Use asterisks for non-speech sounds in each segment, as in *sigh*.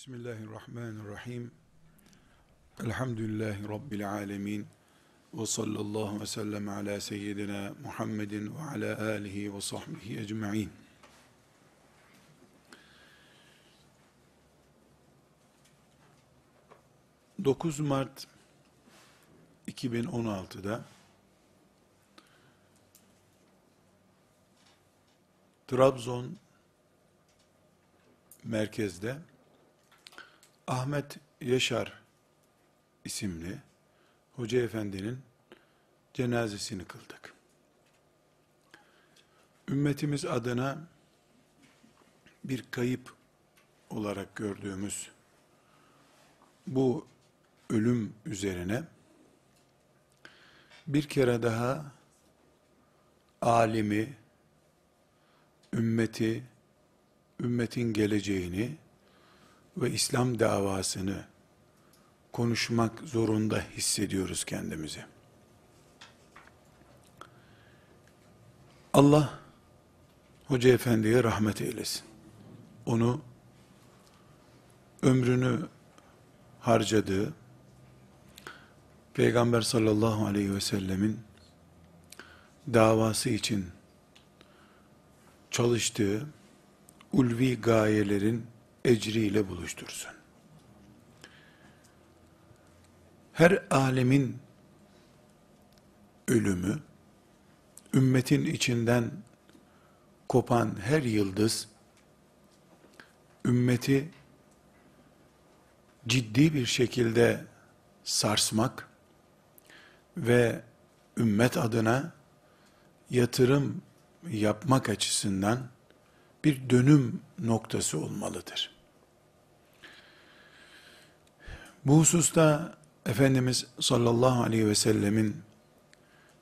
Bismillahirrahmanirrahim. Elhamdülillahi Rabbil alemin. Ve sallallahu ve sellem ala seyyidina Muhammedin ve ala alihi ve sahbihi ecma'in. Dokuz Mart 2016'da Trabzon merkezde Ahmet Yaşar isimli Hoca Efendi'nin cenazesini kıldık. Ümmetimiz adına bir kayıp olarak gördüğümüz bu ölüm üzerine bir kere daha alimi, ümmeti, ümmetin geleceğini ve İslam davasını konuşmak zorunda hissediyoruz kendimizi. Allah Hoca Efendi'ye rahmet eylesin. Onu ömrünü harcadığı Peygamber sallallahu aleyhi ve sellemin davası için çalıştığı ulvi gayelerin ecriyle buluştursun. Her alemin ölümü, ümmetin içinden kopan her yıldız, ümmeti ciddi bir şekilde sarsmak ve ümmet adına yatırım yapmak açısından bir dönüm noktası olmalıdır. Bu hususta Efendimiz sallallahu aleyhi ve sellemin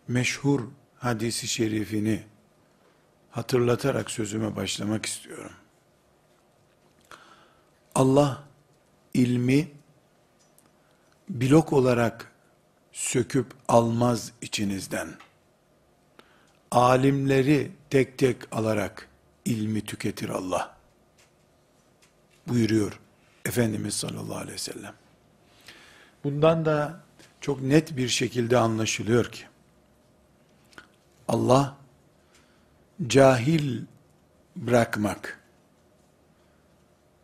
meşhur hadisi şerifini hatırlatarak sözüme başlamak istiyorum. Allah ilmi blok olarak söküp almaz içinizden. Alimleri tek tek alarak ilmi tüketir Allah. Buyuruyor Efendimiz sallallahu aleyhi ve sellem. Bundan da çok net bir şekilde anlaşılıyor ki, Allah cahil bırakmak,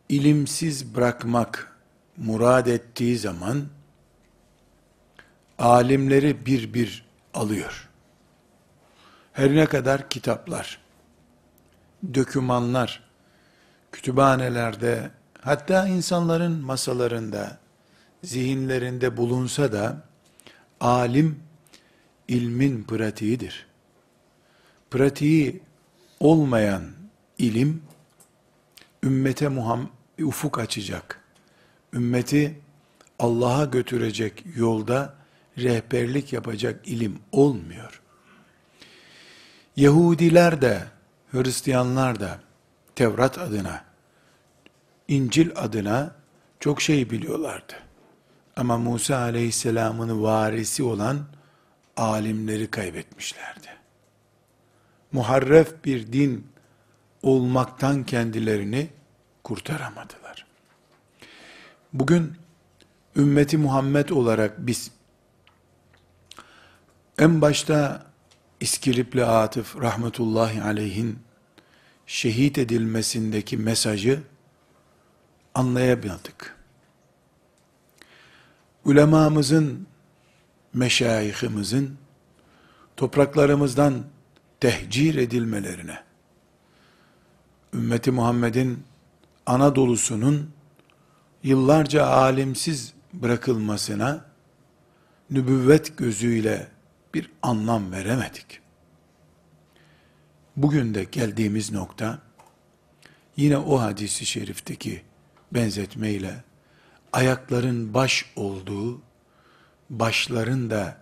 ilimsiz bırakmak murad ettiği zaman, alimleri bir bir alıyor. Her ne kadar kitaplar, dökümanlar, kütüphanelerde, hatta insanların masalarında, zihinlerinde bulunsa da, alim, ilmin pratiğidir. Pratiği olmayan ilim, ümmete muham, ufuk açacak, ümmeti Allah'a götürecek yolda rehberlik yapacak ilim olmuyor. Yahudiler de, Hristiyanlar da Tevrat adına, İncil adına çok şey biliyorlardı. Ama Musa aleyhisselamın varisi olan alimleri kaybetmişlerdi. Muharref bir din olmaktan kendilerini kurtaramadılar. Bugün ümmeti Muhammed olarak biz en başta İskilipli Atıf rahmetullahi aleyhin şehit edilmesindeki mesajı anlayamadık. Ulemamızın, meşayihimizin topraklarımızdan tehcir edilmelerine, ümmeti Muhammed'in Anadolu'sunun yıllarca alimsiz bırakılmasına nübüvvet gözüyle bir anlam veremedik. Bugün de geldiğimiz nokta yine o hadisi şerifteki benzetmeyle ayakların baş olduğu, başların da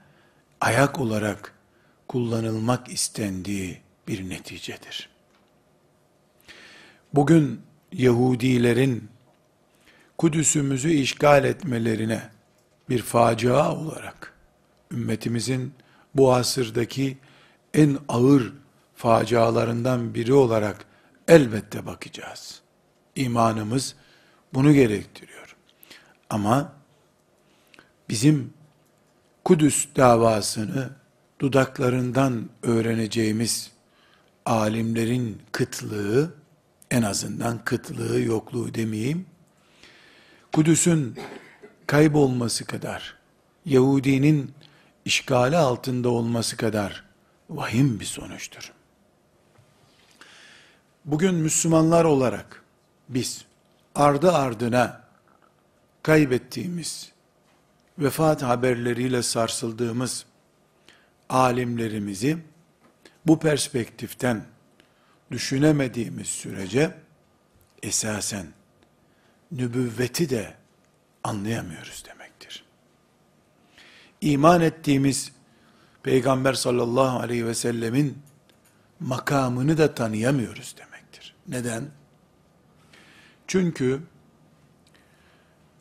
ayak olarak kullanılmak istendiği bir neticedir. Bugün Yahudilerin Kudüs'ümüzü işgal etmelerine bir facia olarak ümmetimizin bu asırdaki en ağır facialarından biri olarak elbette bakacağız. İmanımız bunu gerektiriyor. Ama bizim Kudüs davasını dudaklarından öğreneceğimiz alimlerin kıtlığı, en azından kıtlığı, yokluğu demeyeyim, Kudüs'ün kaybolması kadar, Yahudinin işgali altında olması kadar vahim bir sonuçtur. Bugün Müslümanlar olarak biz ardı ardına kaybettiğimiz, vefat haberleriyle sarsıldığımız alimlerimizi bu perspektiften düşünemediğimiz sürece esasen nübüvveti de anlayamıyoruz demektir. İman ettiğimiz Peygamber sallallahu aleyhi ve sellemin makamını da tanıyamıyoruz demektir. Neden? Çünkü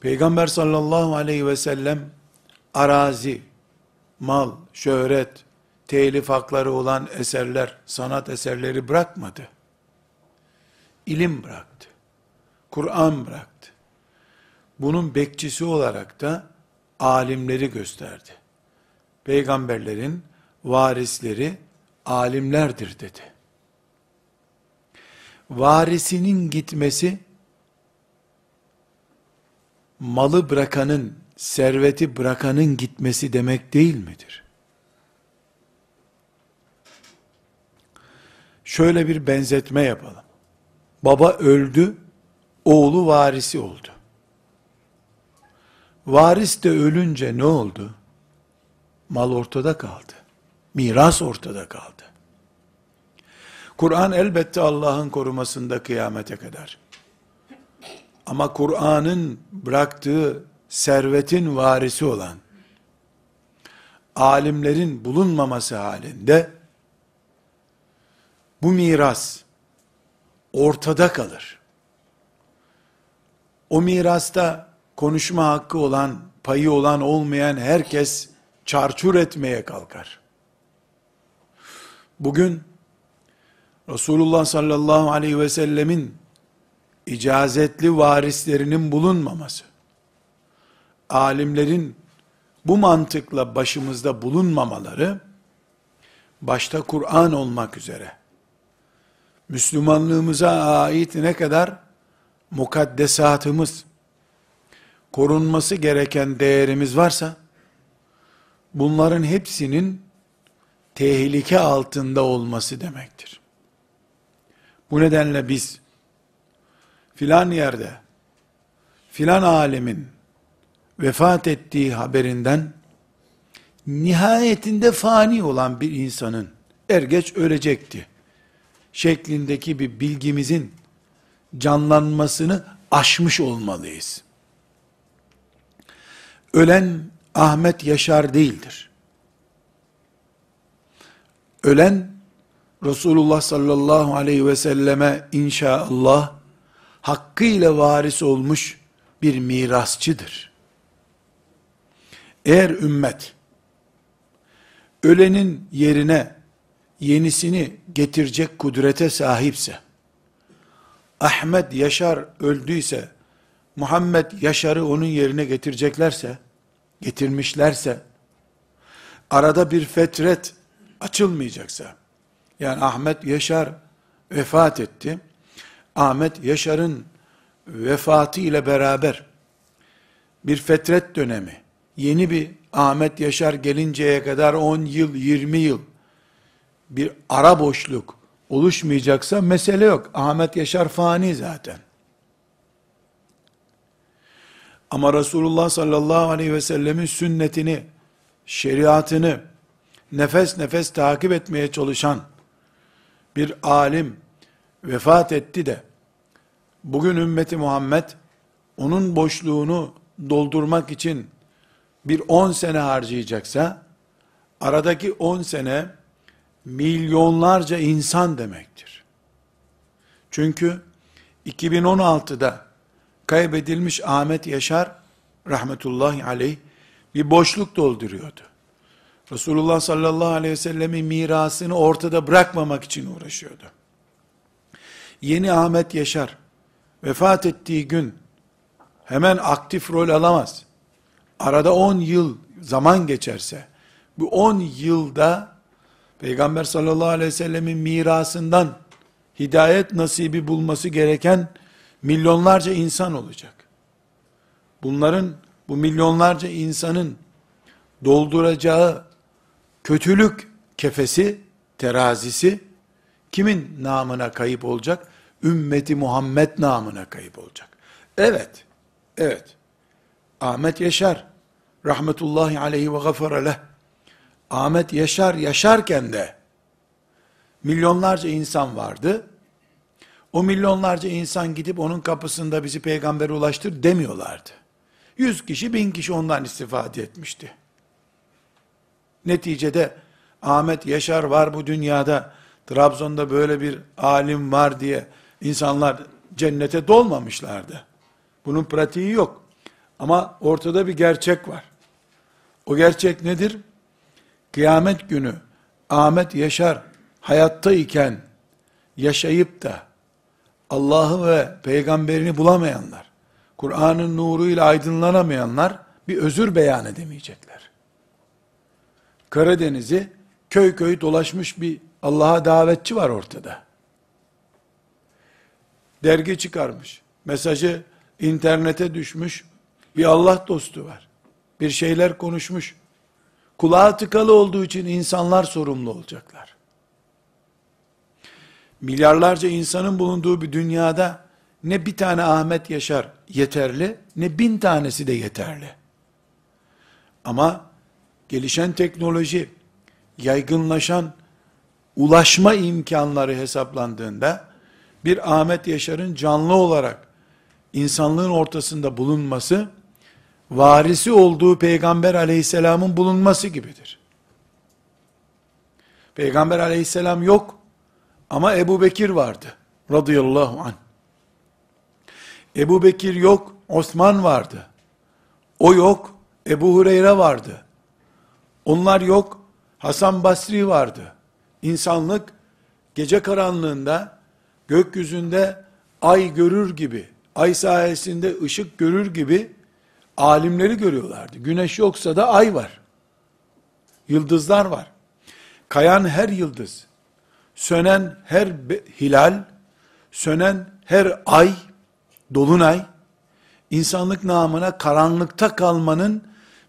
Peygamber sallallahu aleyhi ve sellem arazi, mal, şöhret, telif hakları olan eserler, sanat eserleri bırakmadı. İlim bıraktı. Kur'an bıraktı. Bunun bekçisi olarak da alimleri gösterdi. Peygamberlerin varisleri alimlerdir dedi. Varisinin gitmesi malı bırakanın, serveti bırakanın gitmesi demek değil midir? Şöyle bir benzetme yapalım. Baba öldü, oğlu varisi oldu. Varis de ölünce ne oldu? Mal ortada kaldı. Miras ortada kaldı. Kur'an elbette Allah'ın korumasında kıyamete kadar. Ama Kur'an'ın bıraktığı servetin varisi olan alimlerin bulunmaması halinde bu miras ortada kalır. O mirasta konuşma hakkı olan, payı olan olmayan herkes çarçur etmeye kalkar. Bugün Resulullah sallallahu aleyhi ve sellemin icazetli varislerinin bulunmaması, alimlerin bu mantıkla başımızda bulunmamaları, başta Kur'an olmak üzere, Müslümanlığımıza ait ne kadar mukaddesatımız, korunması gereken değerimiz varsa, bunların hepsinin tehlike altında olması demektir. Bu nedenle biz, filan yerde, filan alemin vefat ettiği haberinden, nihayetinde fani olan bir insanın, er geç ölecekti, şeklindeki bir bilgimizin canlanmasını aşmış olmalıyız. Ölen Ahmet Yaşar değildir. Ölen Resulullah sallallahu aleyhi ve selleme inşallah hakkıyla varis olmuş bir mirasçıdır. Eğer ümmet ölenin yerine yenisini getirecek kudrete sahipse, Ahmet Yaşar öldüyse, Muhammed Yaşar'ı onun yerine getireceklerse, getirmişlerse, arada bir fetret açılmayacaksa, yani Ahmet Yaşar vefat etti, Ahmet Yaşar'ın vefatı ile beraber bir fetret dönemi, yeni bir Ahmet Yaşar gelinceye kadar 10 yıl, 20 yıl bir ara boşluk oluşmayacaksa mesele yok. Ahmet Yaşar fani zaten. Ama Resulullah sallallahu aleyhi ve sellemin sünnetini, şeriatını nefes nefes takip etmeye çalışan bir alim vefat etti de bugün ümmeti Muhammed onun boşluğunu doldurmak için bir 10 sene harcayacaksa aradaki 10 sene milyonlarca insan demektir. Çünkü 2016'da kaybedilmiş Ahmet Yaşar rahmetullahi aleyh bir boşluk dolduruyordu. Resulullah sallallahu aleyhi ve sellemin mirasını ortada bırakmamak için uğraşıyordu. Yeni Ahmet Yaşar vefat ettiği gün hemen aktif rol alamaz. Arada 10 yıl zaman geçerse, bu 10 yılda Peygamber sallallahu aleyhi ve sellemin mirasından hidayet nasibi bulması gereken milyonlarca insan olacak. Bunların, bu milyonlarca insanın dolduracağı kötülük kefesi, terazisi kimin namına kayıp olacak? Ümmeti Muhammed namına kayıp olacak. Evet, evet. Ahmet Yaşar, rahmetullahi aleyhi ve gafara leh. Ahmet Yaşar yaşarken de milyonlarca insan vardı. O milyonlarca insan gidip onun kapısında bizi peygambere ulaştır demiyorlardı. Yüz kişi, bin kişi ondan istifade etmişti. Neticede Ahmet Yaşar var bu dünyada, Trabzon'da böyle bir alim var diye insanlar cennete dolmamışlardı. Bunun pratiği yok. Ama ortada bir gerçek var. O gerçek nedir? Kıyamet günü Ahmet Yaşar hayattayken yaşayıp da Allah'ı ve peygamberini bulamayanlar, Kur'an'ın nuruyla aydınlanamayanlar bir özür beyan edemeyecekler. Karadeniz'i köy köy dolaşmış bir Allah'a davetçi var ortada. Dergi çıkarmış. Mesajı internete düşmüş. Bir Allah dostu var. Bir şeyler konuşmuş. Kulağı tıkalı olduğu için insanlar sorumlu olacaklar. Milyarlarca insanın bulunduğu bir dünyada ne bir tane Ahmet Yaşar yeterli, ne bin tanesi de yeterli. Ama gelişen teknoloji, yaygınlaşan ulaşma imkanları hesaplandığında, bir Ahmet Yaşar'ın canlı olarak insanlığın ortasında bulunması, varisi olduğu Peygamber aleyhisselamın bulunması gibidir. Peygamber aleyhisselam yok ama Ebu Bekir vardı radıyallahu anh. Ebu Bekir yok, Osman vardı. O yok, Ebu Hureyre vardı. Onlar yok, Hasan Basri vardı. İnsanlık gece karanlığında gökyüzünde ay görür gibi, ay sayesinde ışık görür gibi alimleri görüyorlardı. Güneş yoksa da ay var. Yıldızlar var. Kayan her yıldız, sönen her hilal, sönen her ay, dolunay, insanlık namına karanlıkta kalmanın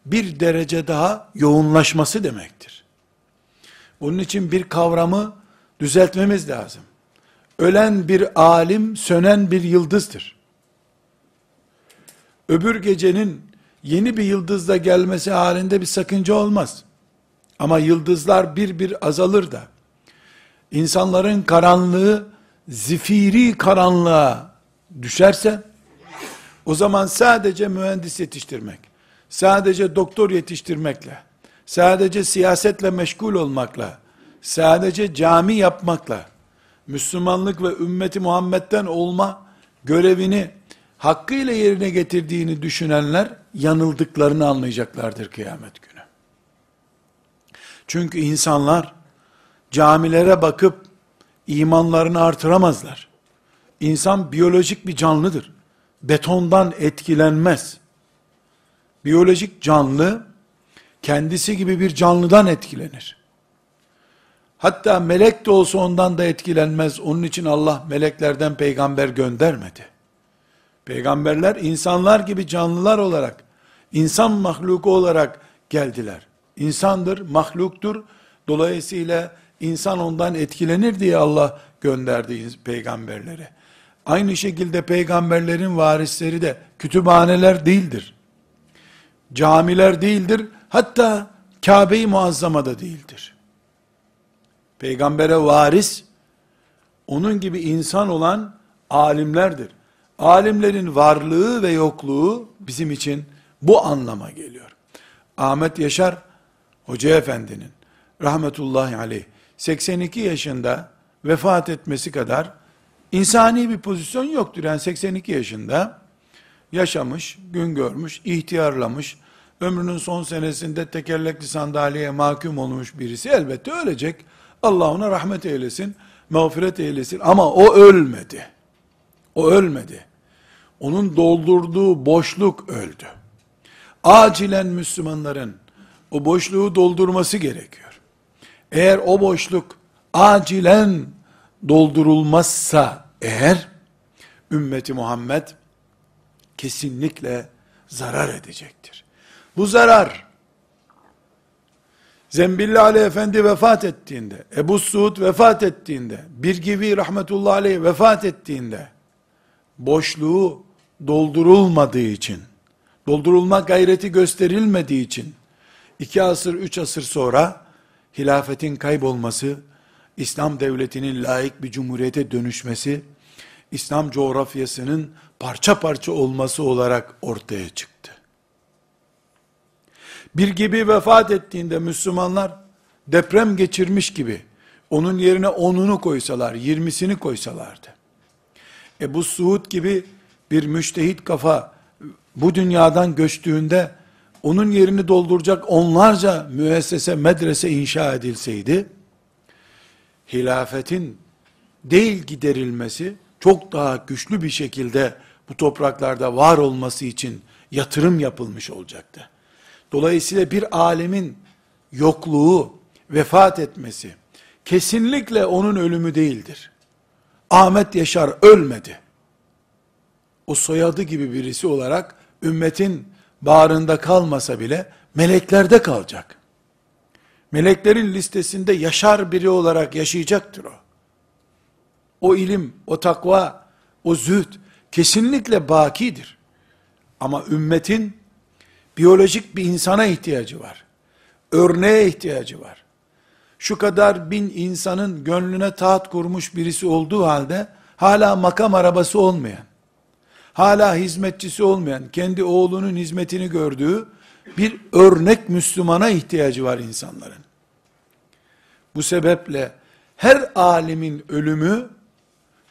bir derece daha yoğunlaşması demektir. Onun için bir kavramı düzeltmemiz lazım. Ölen bir alim, sönen bir yıldızdır. Öbür gecenin yeni bir yıldızla gelmesi halinde bir sakınca olmaz. Ama yıldızlar bir bir azalır da, insanların karanlığı zifiri karanlığa düşerse, o zaman sadece mühendis yetiştirmek, sadece doktor yetiştirmekle, sadece siyasetle meşgul olmakla, sadece cami yapmakla, Müslümanlık ve ümmeti Muhammed'den olma görevini hakkıyla yerine getirdiğini düşünenler yanıldıklarını anlayacaklardır kıyamet günü. Çünkü insanlar camilere bakıp imanlarını artıramazlar. İnsan biyolojik bir canlıdır. Betondan etkilenmez. Biyolojik canlı kendisi gibi bir canlıdan etkilenir. Hatta melek de olsa ondan da etkilenmez. Onun için Allah meleklerden peygamber göndermedi. Peygamberler insanlar gibi canlılar olarak, insan mahluku olarak geldiler. İnsandır, mahluktur. Dolayısıyla insan ondan etkilenir diye Allah gönderdi peygamberleri. Aynı şekilde peygamberlerin varisleri de kütüphaneler değildir. Camiler değildir. Hatta Kabe-i Muazzama da değildir. Peygambere varis, onun gibi insan olan alimlerdir. Alimlerin varlığı ve yokluğu bizim için bu anlama geliyor. Ahmet Yaşar Hoca Efendi'nin rahmetullahi aleyh 82 yaşında vefat etmesi kadar insani bir pozisyon yoktur. Yani 82 yaşında yaşamış, gün görmüş, ihtiyarlamış, ömrünün son senesinde tekerlekli sandalyeye mahkum olmuş birisi elbette ölecek. Allah ona rahmet eylesin, mağfiret eylesin ama o ölmedi. O ölmedi. onun doldurduğu boşluk öldü. Acilen Müslümanların o boşluğu doldurması gerekiyor. Eğer o boşluk acilen doldurulmazsa eğer ümmeti Muhammed kesinlikle zarar edecektir. Bu zarar Zembilli Ali Efendi vefat ettiğinde, Ebu Suud vefat ettiğinde, bir gibi rahmetullahi aleyh vefat ettiğinde, boşluğu doldurulmadığı için, doldurulma gayreti gösterilmediği için, iki asır, üç asır sonra, hilafetin kaybolması, İslam devletinin layık bir cumhuriyete dönüşmesi, İslam coğrafyasının parça parça olması olarak ortaya çıktı. Bir gibi vefat ettiğinde Müslümanlar deprem geçirmiş gibi onun yerine onunu koysalar, yirmisini koysalardı. Ebu Suud gibi bir müştehit kafa bu dünyadan göçtüğünde onun yerini dolduracak onlarca müessese, medrese inşa edilseydi, hilafetin değil giderilmesi, çok daha güçlü bir şekilde bu topraklarda var olması için yatırım yapılmış olacaktı. Dolayısıyla bir alemin yokluğu, vefat etmesi, kesinlikle onun ölümü değildir. Ahmet Yaşar ölmedi. O soyadı gibi birisi olarak ümmetin bağrında kalmasa bile meleklerde kalacak. Meleklerin listesinde yaşar biri olarak yaşayacaktır o. O ilim, o takva, o zühd kesinlikle bakidir. Ama ümmetin biyolojik bir insana ihtiyacı var. Örneğe ihtiyacı var. Şu kadar bin insanın gönlüne taht kurmuş birisi olduğu halde hala makam arabası olmayan, hala hizmetçisi olmayan, kendi oğlunun hizmetini gördüğü bir örnek Müslümana ihtiyacı var insanların. Bu sebeple her alimin ölümü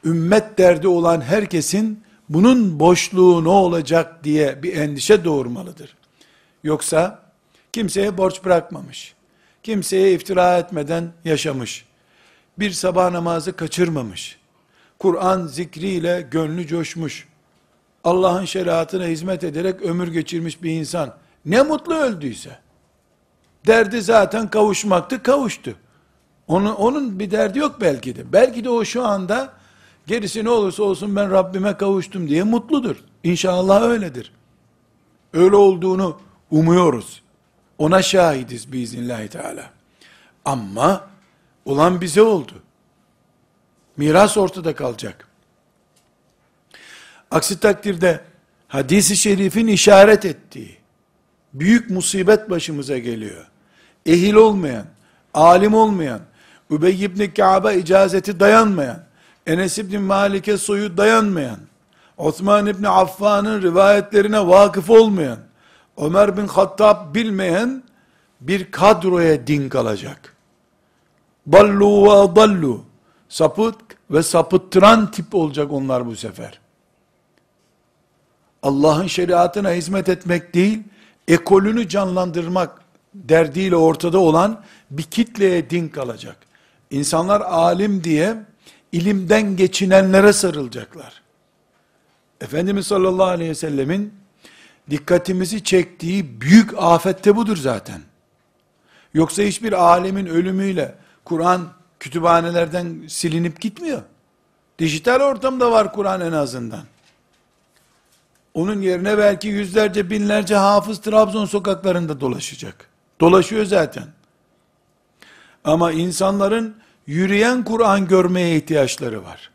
ümmet derdi olan herkesin bunun boşluğu ne olacak diye bir endişe doğurmalıdır. Yoksa kimseye borç bırakmamış. Kimseye iftira etmeden yaşamış. Bir sabah namazı kaçırmamış. Kur'an zikriyle gönlü coşmuş. Allah'ın şeriatına hizmet ederek ömür geçirmiş bir insan. Ne mutlu öldüyse. Derdi zaten kavuşmaktı, kavuştu. Onun, onun bir derdi yok belki de. Belki de o şu anda gerisi ne olursa olsun ben Rabbime kavuştum diye mutludur. İnşallah öyledir. Öyle olduğunu umuyoruz. Ona şahidiz biiznillahü teala. Ama olan bize oldu. Miras ortada kalacak. Aksi takdirde hadisi şerifin işaret ettiği büyük musibet başımıza geliyor. Ehil olmayan, alim olmayan, Übey ibn Ka'ba icazeti dayanmayan, Enes ibn Malik'e soyu dayanmayan, Osman ibn Affan'ın rivayetlerine vakıf olmayan, Ömer bin Hattab bilmeyen bir kadroya din kalacak. Ballu ve adallu. Sapıt ve sapıttıran tip olacak onlar bu sefer. Allah'ın şeriatına hizmet etmek değil, ekolünü canlandırmak derdiyle ortada olan bir kitleye din kalacak. İnsanlar alim diye ilimden geçinenlere sarılacaklar. Efendimiz sallallahu aleyhi ve sellemin dikkatimizi çektiği büyük afette budur zaten. Yoksa hiçbir alemin ölümüyle Kur'an kütüphanelerden silinip gitmiyor. Dijital ortamda var Kur'an en azından. Onun yerine belki yüzlerce binlerce hafız Trabzon sokaklarında dolaşacak. Dolaşıyor zaten. Ama insanların yürüyen Kur'an görmeye ihtiyaçları var.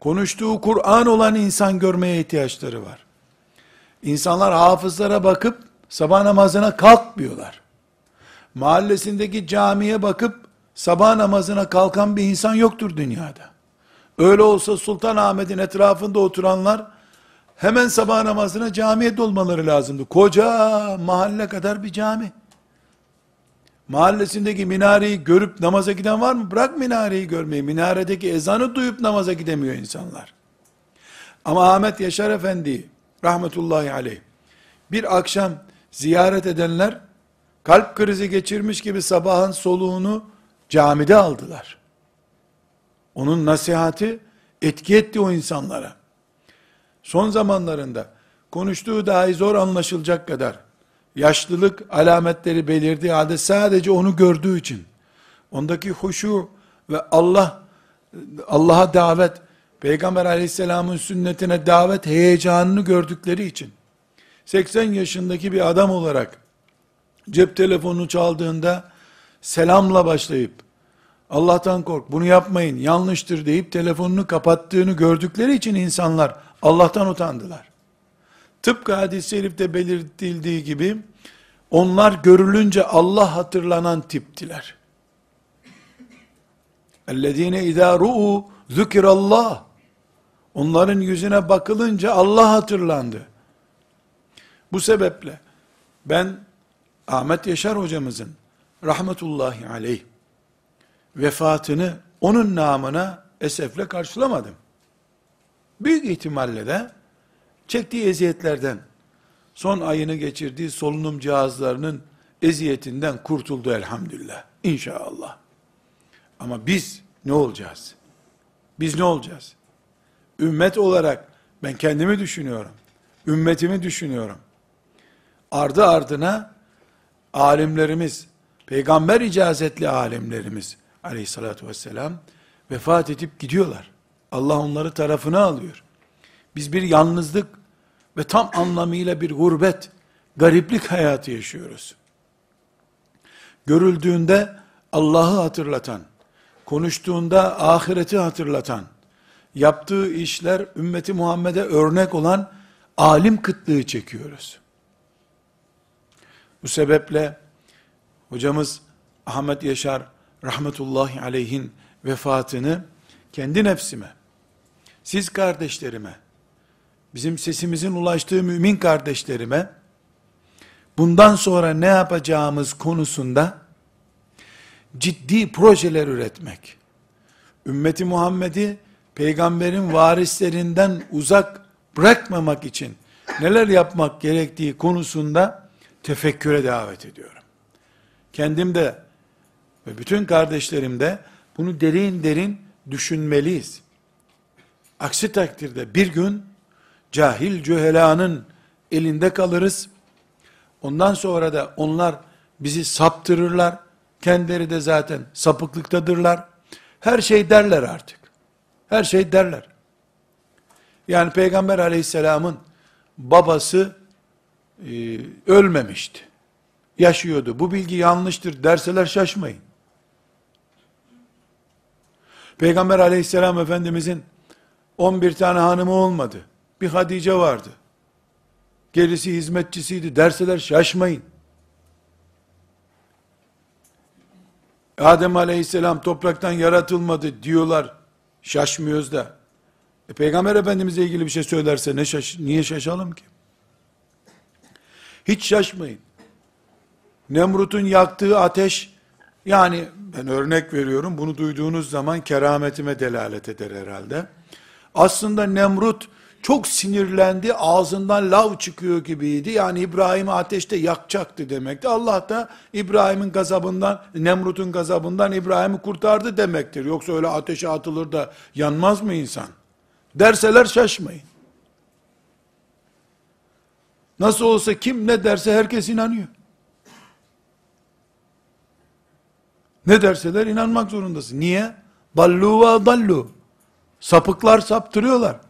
Konuştuğu Kur'an olan insan görmeye ihtiyaçları var. İnsanlar hafızlara bakıp sabah namazına kalkmıyorlar. Mahallesindeki camiye bakıp sabah namazına kalkan bir insan yoktur dünyada. Öyle olsa Sultan Ahmet'in etrafında oturanlar hemen sabah namazına camiye dolmaları lazımdı. Koca mahalle kadar bir cami. Mahallesindeki minareyi görüp namaza giden var mı? Bırak minareyi görmeyi. Minaredeki ezanı duyup namaza gidemiyor insanlar. Ama Ahmet Yaşar Efendi rahmetullahi aleyh bir akşam ziyaret edenler kalp krizi geçirmiş gibi sabahın soluğunu camide aldılar. Onun nasihati etki etti o insanlara. son zamanlarında konuştuğu dahi zor anlaşılacak kadar yaşlılık alametleri belirdiği halde sadece onu gördüğü için ondaki huşu ve Allah Allah'a davet Peygamber aleyhisselamın sünnetine davet heyecanını gördükleri için 80 yaşındaki bir adam olarak cep telefonunu çaldığında selamla başlayıp Allah'tan kork bunu yapmayın yanlıştır deyip telefonunu kapattığını gördükleri için insanlar Allah'tan utandılar. Tıpkı hadis-i şerifte belirtildiği gibi onlar görülünce Allah hatırlanan tiptiler. اَلَّذ۪ينَ اِذَا رُؤُوا ذُكِرَ Allah. Onların yüzüne bakılınca Allah hatırlandı. Bu sebeple ben Ahmet Yaşar hocamızın rahmetullahi aleyh vefatını onun namına esefle karşılamadım. Büyük ihtimalle de çektiği eziyetlerden, son ayını geçirdiği solunum cihazlarının eziyetinden kurtuldu elhamdülillah. İnşallah. Ama biz ne olacağız? Biz ne olacağız? Ümmet olarak ben kendimi düşünüyorum. Ümmetimi düşünüyorum. Ardı ardına alimlerimiz, peygamber icazetli alimlerimiz aleyhissalatü vesselam vefat edip gidiyorlar. Allah onları tarafına alıyor. Biz bir yalnızlık ve tam anlamıyla bir gurbet, gariplik hayatı yaşıyoruz. Görüldüğünde Allah'ı hatırlatan, konuştuğunda ahireti hatırlatan, yaptığı işler ümmeti Muhammed'e örnek olan alim kıtlığı çekiyoruz. Bu sebeple hocamız Ahmet Yaşar rahmetullahi aleyhin vefatını kendi nefsime, siz kardeşlerime, bizim sesimizin ulaştığı mümin kardeşlerime, bundan sonra ne yapacağımız konusunda ciddi projeler üretmek, ümmeti Muhammed'i peygamberin varislerinden uzak bırakmamak için neler yapmak gerektiği konusunda tefekküre davet ediyorum. Kendim de ve bütün kardeşlerim de bunu derin derin düşünmeliyiz. Aksi takdirde bir gün cahil cühelanın elinde kalırız. Ondan sonra da onlar bizi saptırırlar. Kendileri de zaten sapıklıktadırlar. Her şey derler artık. Her şey derler. Yani Peygamber aleyhisselamın babası e, ölmemişti. Yaşıyordu. Bu bilgi yanlıştır derseler şaşmayın. Peygamber aleyhisselam efendimizin 11 tane hanımı olmadı. Bir Hadice vardı. Gerisi hizmetçisiydi derseler şaşmayın. Adem aleyhisselam topraktan yaratılmadı diyorlar. Şaşmıyoruz da. E, Peygamber Efendimiz'e ilgili bir şey söylerse ne şaş niye şaşalım ki? Hiç şaşmayın. Nemrut'un yaktığı ateş, yani ben örnek veriyorum, bunu duyduğunuz zaman kerametime delalet eder herhalde. Aslında Nemrut çok sinirlendi, ağzından lav çıkıyor gibiydi. Yani İbrahim'i ateşte yakacaktı demekti. Allah da İbrahim'in gazabından, Nemrut'un gazabından İbrahim'i kurtardı demektir. Yoksa öyle ateşe atılır da yanmaz mı insan? Derseler şaşmayın. Nasıl olsa kim ne derse herkes inanıyor. Ne derseler inanmak zorundasın. Niye? Ballu ve dallu. Sapıklar saptırıyorlar.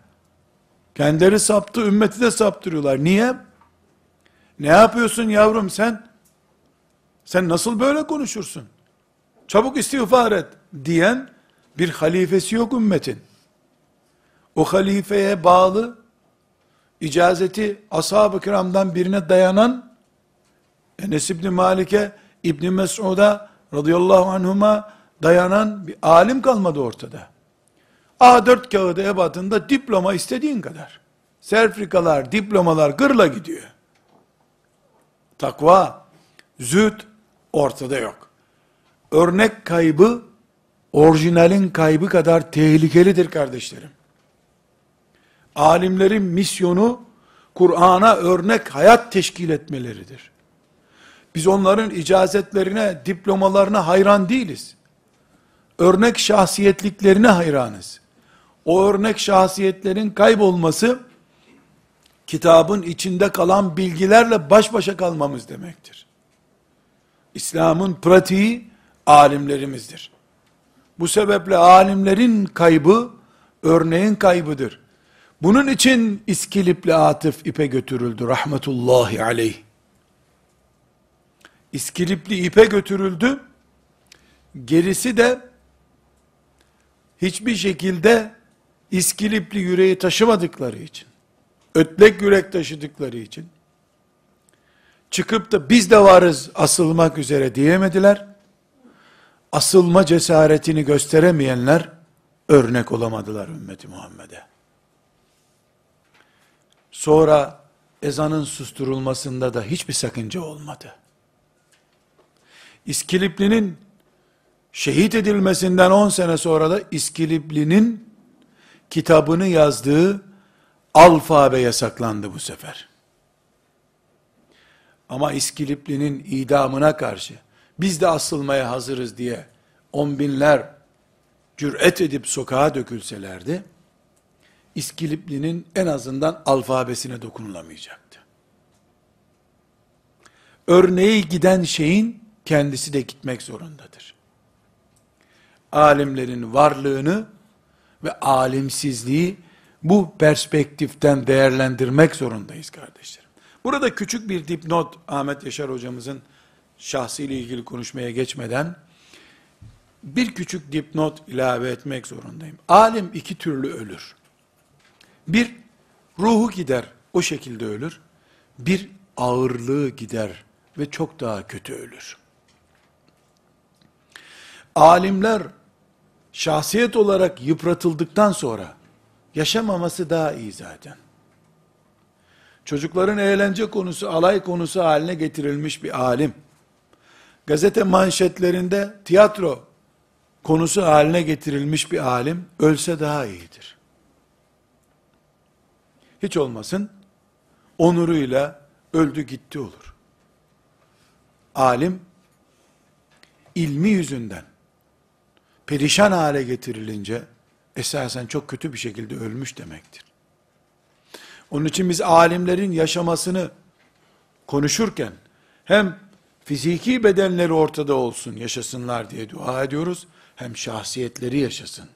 Kendileri saptı, ümmeti de saptırıyorlar. Niye? Ne yapıyorsun yavrum sen? Sen nasıl böyle konuşursun? Çabuk istiğfar et diyen bir halifesi yok ümmetin. O halifeye bağlı icazeti ashab-ı kiramdan birine dayanan Enes İbni Malik'e, İbni Mesud'a radıyallahu anhuma dayanan bir alim kalmadı ortada. A4 kağıdı ebatında diploma istediğin kadar. Serfrikalar, diplomalar gırla gidiyor. Takva, züht ortada yok. Örnek kaybı, orijinalin kaybı kadar tehlikelidir kardeşlerim. Alimlerin misyonu, Kur'an'a örnek hayat teşkil etmeleridir. Biz onların icazetlerine, diplomalarına hayran değiliz. Örnek şahsiyetliklerine hayranız o örnek şahsiyetlerin kaybolması kitabın içinde kalan bilgilerle baş başa kalmamız demektir. İslam'ın pratiği alimlerimizdir. Bu sebeple alimlerin kaybı örneğin kaybıdır. Bunun için İskilipli Atıf ipe götürüldü rahmetullahi aleyh. İskilipli ipe götürüldü. Gerisi de hiçbir şekilde İskilipli yüreği taşımadıkları için, ötlek yürek taşıdıkları için, çıkıp da biz de varız asılmak üzere diyemediler. Asılma cesaretini gösteremeyenler örnek olamadılar ümmeti Muhammed'e. Sonra ezanın susturulmasında da hiçbir sakınca olmadı. İskilipli'nin şehit edilmesinden 10 sene sonra da İskilipli'nin kitabını yazdığı alfabe yasaklandı bu sefer. Ama İskilipli'nin idamına karşı biz de asılmaya hazırız diye on binler cüret edip sokağa dökülselerdi, İskilipli'nin en azından alfabesine dokunulamayacaktı. Örneği giden şeyin kendisi de gitmek zorundadır. Alimlerin varlığını ve alimsizliği bu perspektiften değerlendirmek zorundayız kardeşlerim. Burada küçük bir dipnot Ahmet Yaşar hocamızın şahsiyle ilgili konuşmaya geçmeden bir küçük dipnot ilave etmek zorundayım. Alim iki türlü ölür. Bir, ruhu gider, o şekilde ölür. Bir, ağırlığı gider ve çok daha kötü ölür. Alimler, şahsiyet olarak yıpratıldıktan sonra, yaşamaması daha iyi zaten. Çocukların eğlence konusu, alay konusu haline getirilmiş bir alim, gazete manşetlerinde tiyatro konusu haline getirilmiş bir alim, ölse daha iyidir hiç olmasın onuruyla öldü gitti olur. Alim ilmi yüzünden perişan hale getirilince esasen çok kötü bir şekilde ölmüş demektir. Onun için biz alimlerin yaşamasını konuşurken hem fiziki bedenleri ortada olsun, yaşasınlar diye dua ediyoruz, hem şahsiyetleri yaşasın.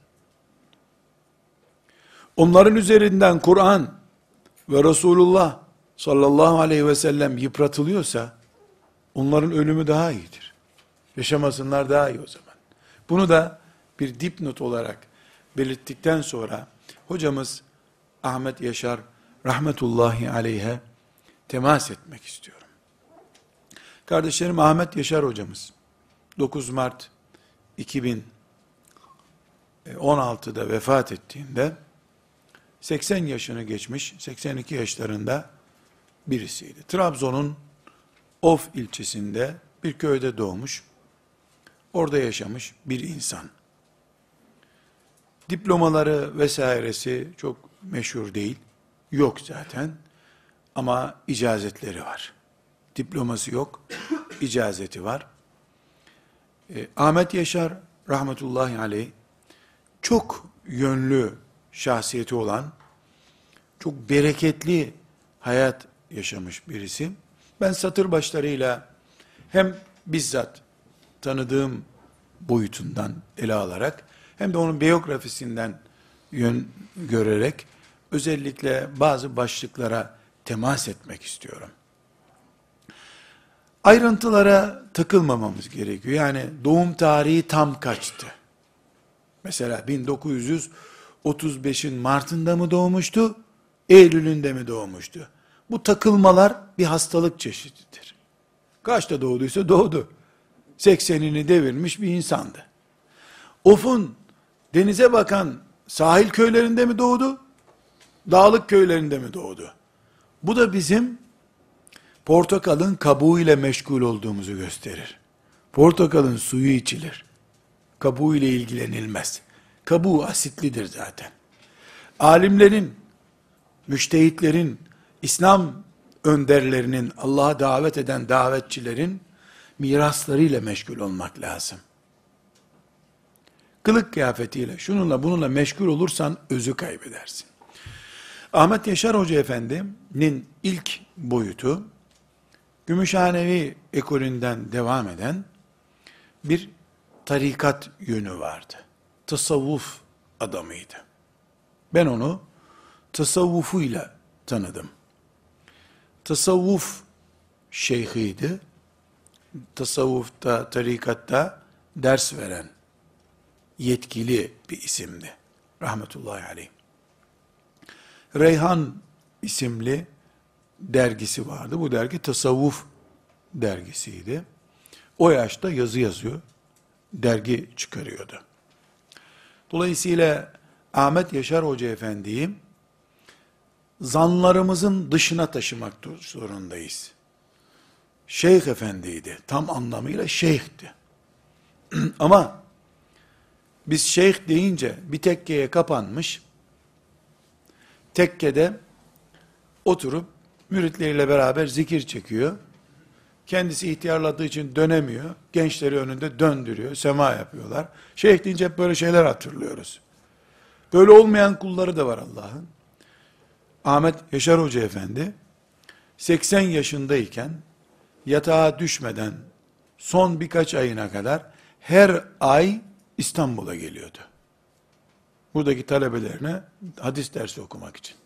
Onların üzerinden Kur'an ve Resulullah sallallahu aleyhi ve sellem yıpratılıyorsa, onların ölümü daha iyidir. Yaşamasınlar daha iyi o zaman. Bunu da bir dipnot olarak belirttikten sonra, hocamız Ahmet Yaşar rahmetullahi aleyhe temas etmek istiyorum. Kardeşlerim Ahmet Yaşar hocamız 9 Mart 2016'da vefat ettiğinde 80 yaşını geçmiş, 82 yaşlarında birisiydi. Trabzon'un Of ilçesinde bir köyde doğmuş, orada yaşamış bir insan. Diplomaları vesairesi çok meşhur değil, yok zaten ama icazetleri var. Diploması yok, icazeti var. E, Ahmet Yaşar rahmetullahi aleyh çok yönlü şahsiyeti olan, çok bereketli hayat yaşamış birisi. Ben satır başlarıyla hem bizzat tanıdığım boyutundan ele alarak hem de onun biyografisinden yön görerek özellikle bazı başlıklara temas etmek istiyorum. Ayrıntılara takılmamamız gerekiyor. Yani doğum tarihi tam kaçtı? Mesela 1900 35'in Mart'ında mı doğmuştu? Eylül'ünde mi doğmuştu? Bu takılmalar bir hastalık çeşididir. Kaçta doğduysa doğdu. 80'ini devirmiş bir insandı. Of'un denize bakan sahil köylerinde mi doğdu? Dağlık köylerinde mi doğdu? Bu da bizim portakalın kabuğu ile meşgul olduğumuzu gösterir. Portakalın suyu içilir. Kabuğu ile ilgilenilmez. Kabuğu asitlidir zaten. Alimlerin, müştehitlerin, İslam önderlerinin, Allah'a davet eden davetçilerin miraslarıyla meşgul olmak lazım. Kılık kıyafetiyle, şununla bununla meşgul olursan özü kaybedersin. Ahmet Yaşar Hoca Efendi'nin ilk boyutu, Gümüşhanevi ekolünden devam eden bir tarikat yönü vardı. Tasavvuf adamıydı. Ben onu tasavvufuyla tanıdım. Tasavvuf şeyhiydi. Tasavvufta, tarikatta ders veren yetkili bir isimdi. Rahmetullahi aleyh. Reyhan isimli dergisi vardı. Bu dergi tasavvuf dergisiydi. O yaşta yazı yazıyor. Dergi çıkarıyordu. Dolayısıyla Ahmet Yaşar Hoca Efendi'yi zanlarımızın dışına taşımak zorundayız. Şeyh efendiydi. Tam anlamıyla şeyhti. *clears throat* Ama biz şeyh deyince bir tekkeye kapanmış, tekkede oturup müritleriyle beraber zikir çekiyor. Kendisi ihtiyarladığı için dönemiyor. Gençleri önünde döndürüyor. Sema yapıyorlar. Şeyh deyince hep böyle şeyler hatırlıyoruz. Böyle olmayan kulları da var Allah'ın. Ahmet Yaşar Hoca Efendi 80 yaşındayken yatağa düşmeden son birkaç ayına kadar her ay İstanbul'a geliyordu. Buradaki talebelerine hadis dersi okumak için.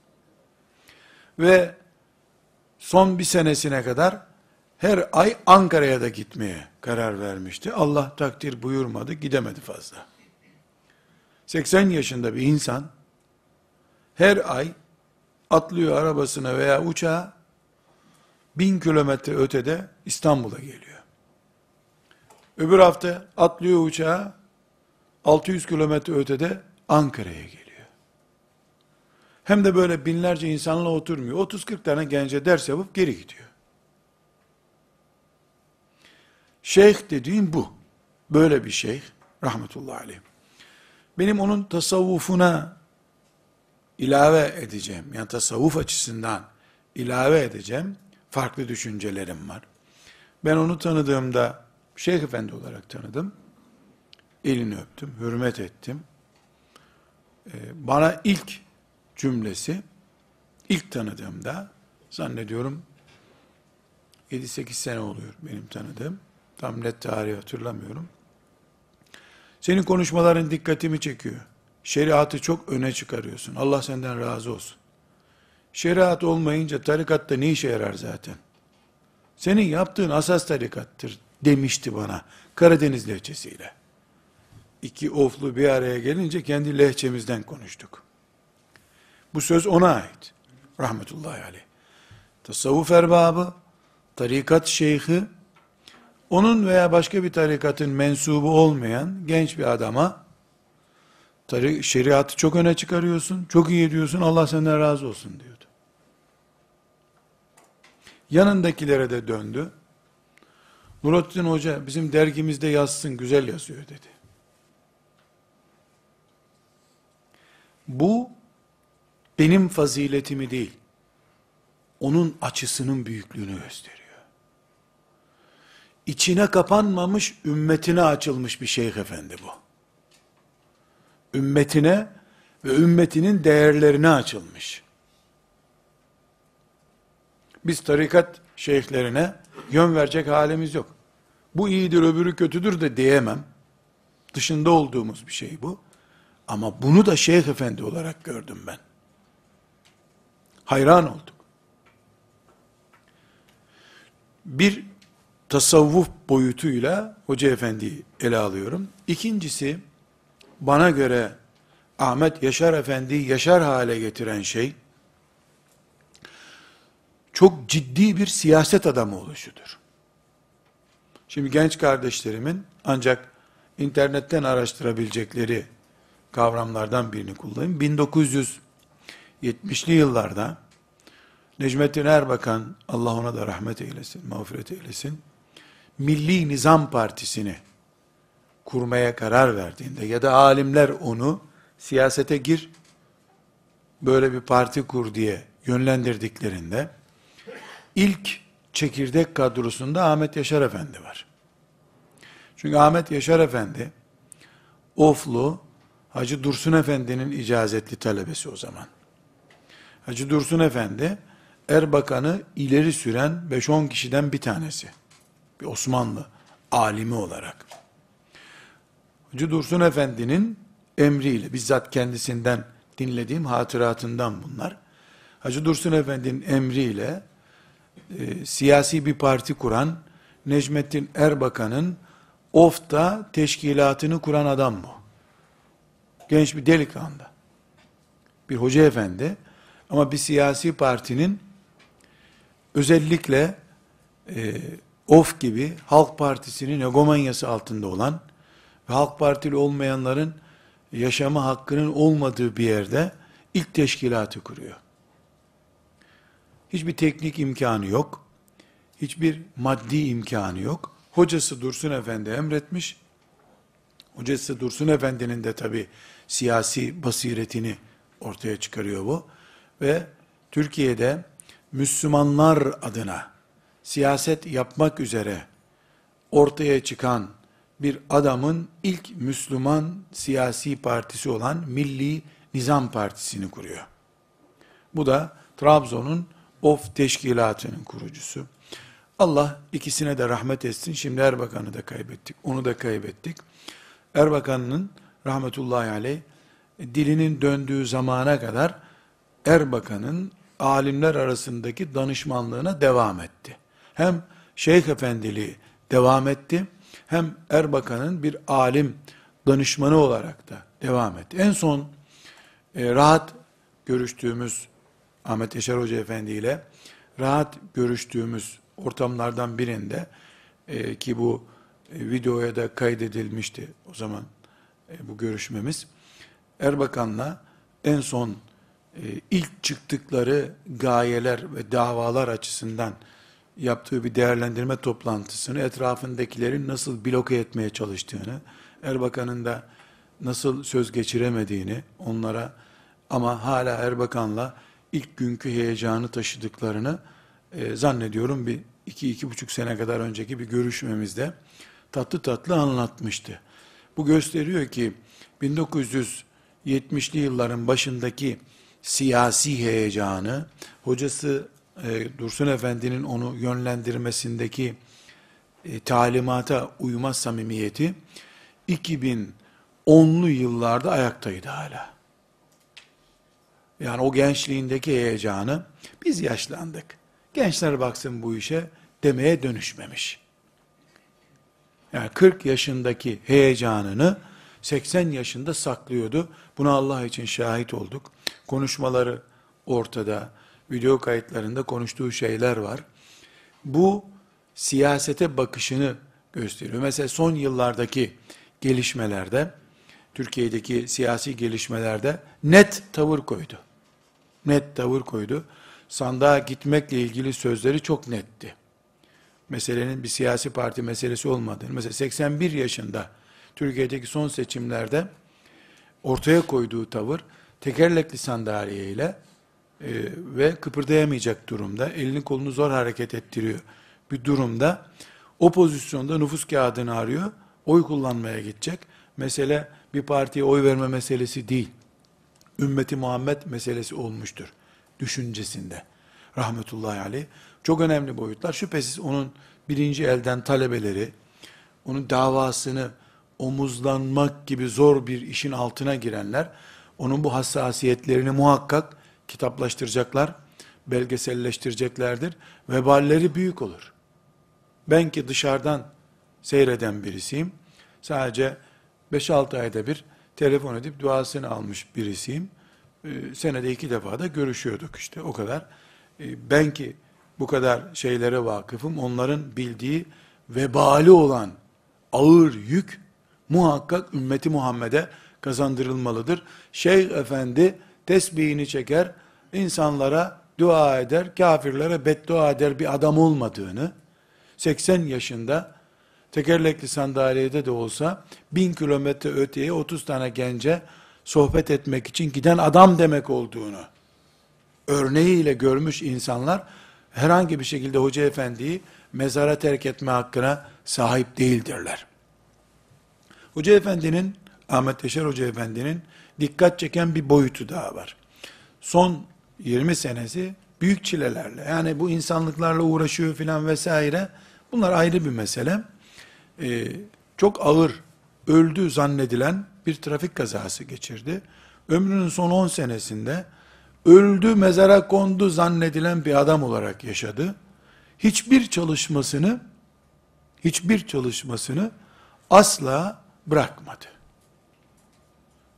Ve son bir senesine kadar her ay Ankara'ya da gitmeye karar vermişti. Allah takdir buyurmadı, gidemedi fazla. 80 yaşında bir insan her ay atlıyor arabasına veya uçağa bin kilometre ötede İstanbul'a geliyor. Öbür hafta atlıyor uçağa 600 kilometre ötede Ankara'ya geliyor. Hem de böyle binlerce insanla oturmuyor. 30-40 tane gence ders yapıp geri gidiyor. Şeyh dediğim bu. Böyle bir şeyh. Rahmetullahi aleyh. Benim onun tasavvufuna ilave edeceğim. Yani tasavvuf açısından ilave edeceğim. Farklı düşüncelerim var. Ben onu tanıdığımda Şeyh Efendi olarak tanıdım. Elini öptüm, hürmet ettim. Ee, bana ilk cümlesi, ilk tanıdığımda, zannediyorum 7-8 sene oluyor benim tanıdığım. Tam net tarihi hatırlamıyorum. Senin konuşmaların dikkatimi çekiyor. Şeriatı çok öne çıkarıyorsun. Allah senden razı olsun. Şeriat olmayınca tarikatta ne işe yarar zaten? Senin yaptığın asas tarikattır demişti bana Karadeniz lehçesiyle. İki oflu bir araya gelince kendi lehçemizden konuştuk. Bu söz ona ait. Rahmetullahi aleyh. Tasavvuf erbabı, tarikat şeyhi, onun veya başka bir tarikatın mensubu olmayan genç bir adama tarik, şeriatı çok öne çıkarıyorsun, çok iyi diyorsun, Allah senden razı olsun diyordu. Yanındakilere de döndü. Nurattin Hoca bizim dergimizde yazsın, güzel yazıyor dedi. Bu benim faziletimi değil, onun açısının büyüklüğünü gösteriyor. İçine kapanmamış, ümmetine açılmış bir şeyh efendi bu. Ümmetine ve ümmetinin değerlerine açılmış. Biz tarikat şeyhlerine yön verecek halimiz yok. Bu iyidir öbürü kötüdür de diyemem. Dışında olduğumuz bir şey bu. Ama bunu da şeyh efendi olarak gördüm ben. Hayran olduk. Bir tasavvuf boyutuyla Hoca Efendi'yi ele alıyorum. İkincisi, bana göre Ahmet Yaşar Efendi'yi yaşar hale getiren şey, çok ciddi bir siyaset adamı oluşudur. Şimdi genç kardeşlerimin ancak internetten araştırabilecekleri kavramlardan birini kullanayım. 1970'li yıllarda Necmettin Erbakan, Allah ona da rahmet eylesin, mağfiret eylesin, Milli Nizam Partisi'ni kurmaya karar verdiğinde ya da alimler onu siyasete gir, böyle bir parti kur diye yönlendirdiklerinde, ilk çekirdek kadrosunda Ahmet Yaşar Efendi var. Çünkü Ahmet Yaşar Efendi, Oflu, Hacı Dursun Efendi'nin icazetli talebesi o zaman. Hacı Dursun Efendi, Erbakan'ı ileri süren 5-10 kişiden bir tanesi. Bir Osmanlı alimi olarak. Hacı Dursun Efendi'nin emriyle, bizzat kendisinden dinlediğim hatıratından bunlar. Hacı Dursun Efendi'nin emriyle e, siyasi bir parti kuran Necmettin Erbakan'ın OFTA teşkilatını kuran adam bu. Genç bir delikanlı. Bir hoca efendi ama bir siyasi partinin özellikle e, OF gibi Halk Partisi'nin egomanyası altında olan ve Halk Partili olmayanların yaşama hakkının olmadığı bir yerde ilk teşkilatı kuruyor. Hiçbir teknik imkanı yok. Hiçbir maddi imkanı yok. Hocası Dursun Efendi emretmiş. Hocası Dursun Efendi'nin de tabi siyasi basiretini ortaya çıkarıyor bu. Ve Türkiye'de Müslümanlar adına siyaset yapmak üzere ortaya çıkan bir adamın ilk Müslüman siyasi partisi olan Milli Nizam Partisi'ni kuruyor. Bu da Trabzon'un OF teşkilatının kurucusu. Allah ikisine de rahmet etsin. Şimdi Erbakan'ı da kaybettik. Onu da kaybettik. Erbakan'ın rahmetullahi aleyh dilinin döndüğü zamana kadar Erbakan'ın alimler arasındaki danışmanlığına devam etti. Hem Şeyh Efendiliği devam etti, hem Erbakan'ın bir alim danışmanı olarak da devam etti. En son e, rahat görüştüğümüz Ahmet Yaşar Hoca Efendi ile rahat görüştüğümüz ortamlardan birinde e, ki bu e, videoya da kaydedilmişti o zaman e, bu görüşmemiz. Erbakan'la en son e, ilk çıktıkları gayeler ve davalar açısından yaptığı bir değerlendirme toplantısını etrafındakilerin nasıl bloke etmeye çalıştığını, Erbakan'ın da nasıl söz geçiremediğini onlara ama hala Erbakan'la ilk günkü heyecanı taşıdıklarını e, zannediyorum bir iki, iki buçuk sene kadar önceki bir görüşmemizde tatlı tatlı anlatmıştı. Bu gösteriyor ki 1970'li yılların başındaki siyasi heyecanı, hocası e, Dursun Efendi'nin onu yönlendirmesindeki e, talimata uyma samimiyeti 2010'lu yıllarda ayaktaydı hala. Yani o gençliğindeki heyecanı biz yaşlandık. Gençler baksın bu işe demeye dönüşmemiş. Yani 40 yaşındaki heyecanını 80 yaşında saklıyordu. Buna Allah için şahit olduk. Konuşmaları ortada, video kayıtlarında konuştuğu şeyler var. Bu siyasete bakışını gösteriyor. Mesela son yıllardaki gelişmelerde, Türkiye'deki siyasi gelişmelerde net tavır koydu. Net tavır koydu. Sandığa gitmekle ilgili sözleri çok netti. Meselenin bir siyasi parti meselesi olmadığını, mesela 81 yaşında Türkiye'deki son seçimlerde ortaya koyduğu tavır tekerlekli sandalyeyle e, ve kıpırdayamayacak durumda, elini kolunu zor hareket ettiriyor bir durumda, o pozisyonda nüfus kağıdını arıyor, oy kullanmaya gidecek. Mesele bir partiye oy verme meselesi değil, ümmeti Muhammed meselesi olmuştur düşüncesinde. Rahmetullahi aleyh. Çok önemli boyutlar. Şüphesiz onun birinci elden talebeleri, onun davasını omuzlanmak gibi zor bir işin altına girenler, onun bu hassasiyetlerini muhakkak kitaplaştıracaklar, belgeselleştireceklerdir. Veballeri büyük olur. Ben ki dışarıdan seyreden birisiyim. Sadece 5-6 ayda bir telefon edip duasını almış birisiyim. Ee, senede iki defa da görüşüyorduk işte o kadar. Ee, ben ki bu kadar şeylere vakıfım. Onların bildiği vebali olan ağır yük muhakkak ümmeti Muhammed'e kazandırılmalıdır. Şeyh Efendi tesbihini çeker, insanlara dua eder, kafirlere beddua eder bir adam olmadığını, 80 yaşında tekerlekli sandalyede de olsa bin kilometre öteye 30 tane gence sohbet etmek için giden adam demek olduğunu örneğiyle görmüş insanlar herhangi bir şekilde hoca efendiyi mezara terk etme hakkına sahip değildirler. Hoca efendinin, Ahmet Yaşar Hoca efendinin dikkat çeken bir boyutu daha var. Son 20 senesi büyük çilelerle. Yani bu insanlıklarla uğraşıyor filan vesaire. Bunlar ayrı bir mesele. Ee, çok ağır öldü zannedilen bir trafik kazası geçirdi. Ömrünün son 10 senesinde öldü mezara kondu zannedilen bir adam olarak yaşadı. Hiçbir çalışmasını hiçbir çalışmasını asla bırakmadı.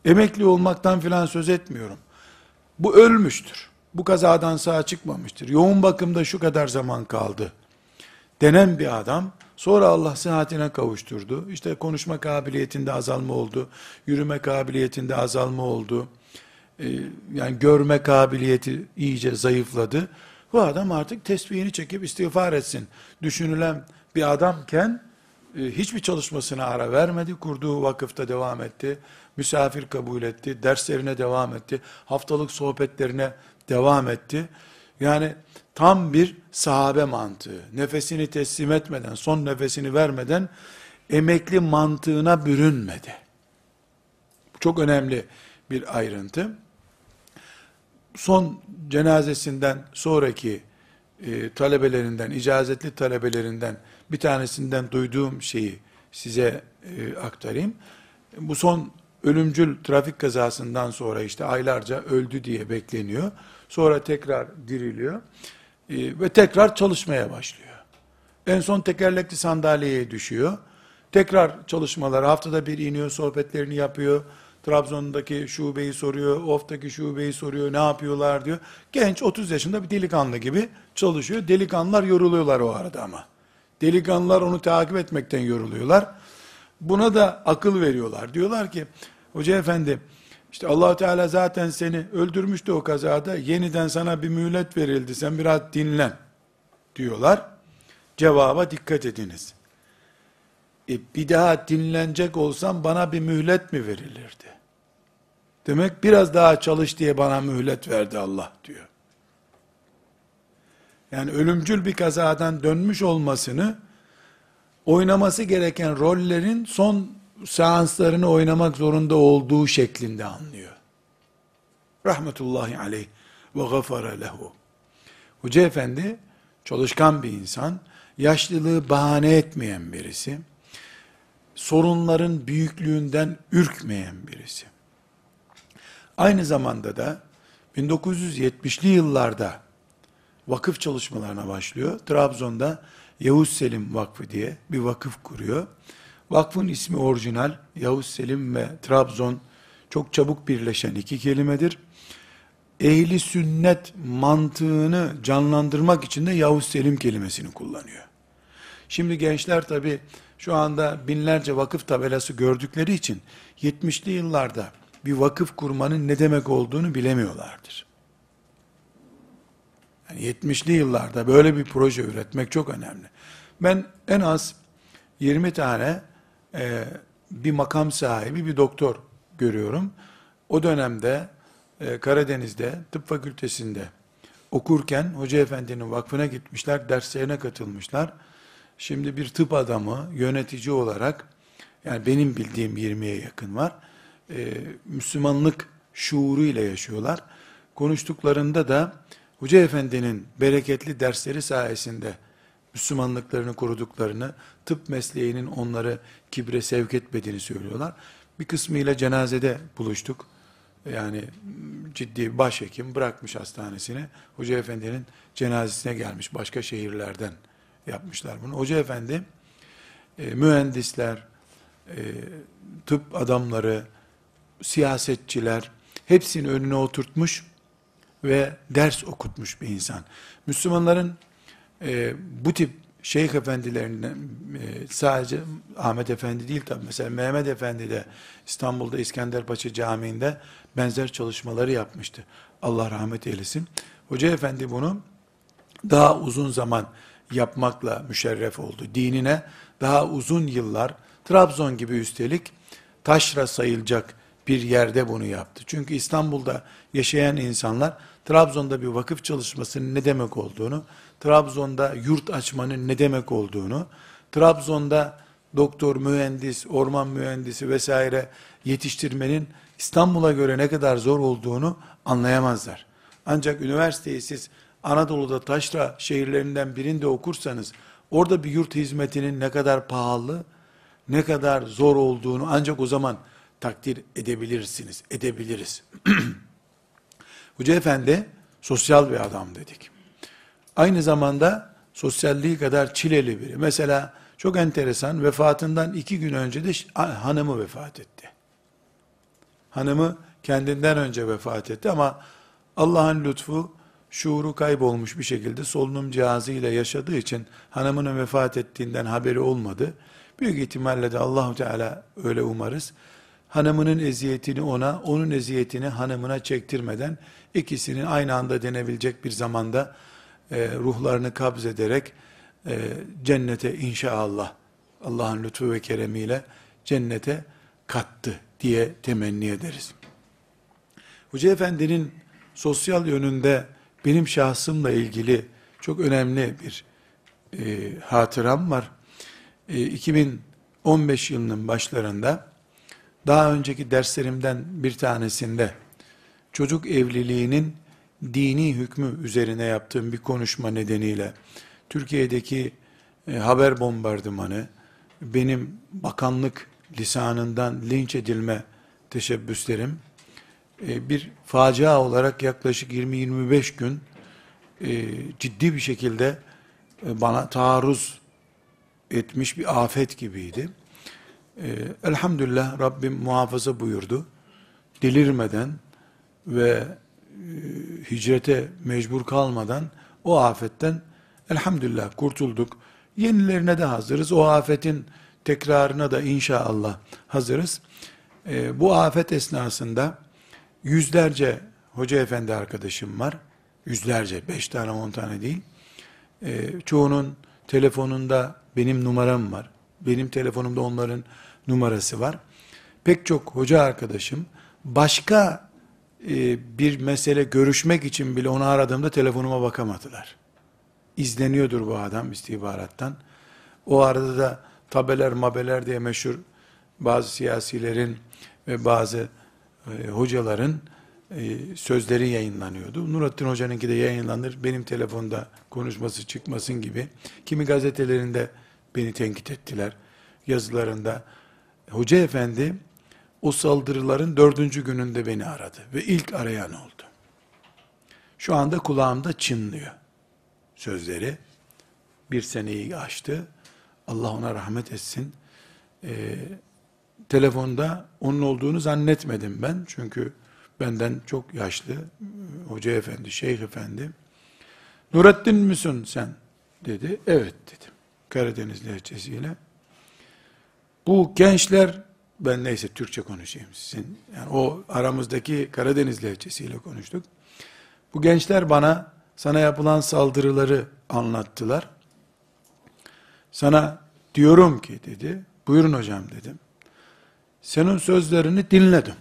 Emekli olmaktan filan söz etmiyorum. Bu ölmüştür. Bu kazadan sağ çıkmamıştır. Yoğun bakımda şu kadar zaman kaldı. Denen bir adam sonra Allah sıhhatine kavuşturdu. İşte konuşma kabiliyetinde azalma oldu. Yürüme kabiliyetinde azalma oldu. Ee, yani görme kabiliyeti iyice zayıfladı. Bu adam artık tesbihini çekip istiğfar etsin. Düşünülen bir adamken e, hiçbir çalışmasına ara vermedi. Kurduğu vakıfta devam etti. Misafir kabul etti. Derslerine devam etti. Haftalık sohbetlerine devam etti. Yani tam bir sahabe mantığı. Nefesini teslim etmeden, son nefesini vermeden emekli mantığına bürünmedi. Çok önemli bir ayrıntı. Son cenazesinden sonraki e, talebelerinden, icazetli talebelerinden bir tanesinden duyduğum şeyi size e, aktarayım. Bu son ölümcül trafik kazasından sonra işte aylarca öldü diye bekleniyor. Sonra tekrar diriliyor e, ve tekrar çalışmaya başlıyor. En son tekerlekli sandalyeye düşüyor. Tekrar çalışmalar haftada bir iniyor, sohbetlerini yapıyor. Trabzon'daki şubeyi soruyor, Of'taki şubeyi soruyor, ne yapıyorlar diyor. Genç 30 yaşında bir delikanlı gibi çalışıyor. Delikanlılar yoruluyorlar o arada ama. Delikanlılar onu takip etmekten yoruluyorlar. Buna da akıl veriyorlar. Diyorlar ki, hoca efendi, işte allah Teala zaten seni öldürmüştü o kazada, yeniden sana bir mühlet verildi, sen biraz dinlen diyorlar. Cevaba dikkat ediniz. E, bir daha dinlenecek olsam bana bir mühlet mi verilirdi? Demek biraz daha çalış diye bana mühlet verdi Allah diyor. Yani ölümcül bir kazadan dönmüş olmasını oynaması gereken rollerin son seanslarını oynamak zorunda olduğu şeklinde anlıyor. Rahmetullahi aleyh ve gafara lehu. Hoca efendi çalışkan bir insan, yaşlılığı bahane etmeyen birisi, sorunların büyüklüğünden ürkmeyen birisi. Aynı zamanda da 1970'li yıllarda vakıf çalışmalarına başlıyor. Trabzon'da Yavuz Selim Vakfı diye bir vakıf kuruyor. Vakfın ismi orijinal. Yavuz Selim ve Trabzon çok çabuk birleşen iki kelimedir. Ehli sünnet mantığını canlandırmak için de Yavuz Selim kelimesini kullanıyor. Şimdi gençler tabi şu anda binlerce vakıf tabelası gördükleri için 70'li yıllarda bir vakıf kurmanın ne demek olduğunu bilemiyorlardır. Yani 70'li yıllarda böyle bir proje üretmek çok önemli. Ben en az 20 tane e, bir makam sahibi, bir doktor görüyorum. O dönemde e, Karadeniz'de, tıp fakültesinde okurken Hoca Efendi'nin vakfına gitmişler, derslerine katılmışlar. Şimdi bir tıp adamı, yönetici olarak, yani benim bildiğim 20'ye yakın var, e, Müslümanlık şuuruyla yaşıyorlar. Konuştuklarında da Hoca Efendi'nin bereketli dersleri sayesinde Müslümanlıklarını koruduklarını, tıp mesleğinin onları kibre sevk etmediğini söylüyorlar. Bir kısmıyla cenazede buluştuk. Yani ciddi başhekim bırakmış hastanesini. Hoca Efendi'nin cenazesine gelmiş başka şehirlerden yapmışlar bunu. Hoca Efendi e, mühendisler, e, tıp adamları, siyasetçiler hepsini önüne oturtmuş ve ders okutmuş bir insan. Müslümanların e, bu tip şeyh efendilerinden e, sadece Ahmet Efendi değil tabi mesela Mehmet Efendi de İstanbul'da İskenderpaşa Camii'nde benzer çalışmaları yapmıştı. Allah rahmet eylesin. Hoca Efendi bunu daha uzun zaman yapmakla müşerref oldu. Dinine daha uzun yıllar Trabzon gibi üstelik taşra sayılacak bir yerde bunu yaptı. Çünkü İstanbul'da yaşayan insanlar Trabzon'da bir vakıf çalışmasının ne demek olduğunu, Trabzon'da yurt açmanın ne demek olduğunu, Trabzon'da doktor, mühendis, orman mühendisi vesaire yetiştirmenin İstanbul'a göre ne kadar zor olduğunu anlayamazlar. Ancak üniversiteyi siz Anadolu'da taşra şehirlerinden birinde okursanız, orada bir yurt hizmetinin ne kadar pahalı, ne kadar zor olduğunu ancak o zaman takdir edebilirsiniz, edebiliriz. *clears throat* Hoca Efendi sosyal bir adam dedik. Aynı zamanda sosyalliği kadar çileli biri. Mesela çok enteresan vefatından iki gün önce de hanımı vefat etti. Hanımı kendinden önce vefat etti ama Allah'ın lütfu şuuru kaybolmuş bir şekilde solunum cihazıyla yaşadığı için hanımının vefat ettiğinden haberi olmadı. Büyük ihtimalle de Allahu Teala öyle umarız. Hanımının eziyetini ona, onun eziyetini hanımına çektirmeden ikisinin aynı anda denebilecek bir zamanda e, ruhlarını kabz ederek e, cennete inşallah Allah'ın lütfu ve keremiyle cennete kattı diye temenni ederiz. Hoca Efendi'nin sosyal yönünde benim şahsımla ilgili çok önemli bir e, hatıram var. E, 2015 yılının başlarında daha önceki derslerimden bir tanesinde çocuk evliliğinin dini hükmü üzerine yaptığım bir konuşma nedeniyle Türkiye'deki e, haber bombardımanı, benim bakanlık lisanından linç edilme teşebbüslerim e, bir facia olarak yaklaşık 20-25 gün e, ciddi bir şekilde e, bana taarruz etmiş bir afet gibiydi. Elhamdülillah Rabbim muhafaza buyurdu. Delirmeden ve hicrete mecbur kalmadan o afetten elhamdülillah kurtulduk. Yenilerine de hazırız. O afetin tekrarına da inşallah hazırız. bu afet esnasında yüzlerce hoca efendi arkadaşım var. Yüzlerce, beş tane, on tane değil. E, çoğunun telefonunda benim numaram var. Benim telefonumda onların numarası var. Pek çok hoca arkadaşım başka e, bir mesele görüşmek için bile onu aradığımda telefonuma bakamadılar. İzleniyordur bu adam istihbarattan. O arada da tabeler mabeler diye meşhur bazı siyasilerin ve bazı e, hocaların e, sözleri yayınlanıyordu. Nurattin Hoca'nınki de yayınlanır. Benim telefonda konuşması çıkmasın gibi. Kimi gazetelerinde beni tenkit ettiler. Yazılarında. Hoca efendi o saldırıların dördüncü gününde beni aradı. Ve ilk arayan oldu. Şu anda kulağımda çınlıyor. Sözleri. Bir seneyi açtı. Allah ona rahmet etsin. Ee, telefonda onun olduğunu zannetmedim ben. Çünkü benden çok yaşlı hoca efendi, şeyh efendi. Nurettin müsün sen? Dedi. Evet dedim. Karadeniz lehçesiyle. Bu gençler, ben neyse Türkçe konuşayım sizin. Yani o aramızdaki Karadeniz lehçesiyle konuştuk. Bu gençler bana sana yapılan saldırıları anlattılar. Sana diyorum ki dedi. Buyurun hocam dedim. Senin sözlerini dinledim.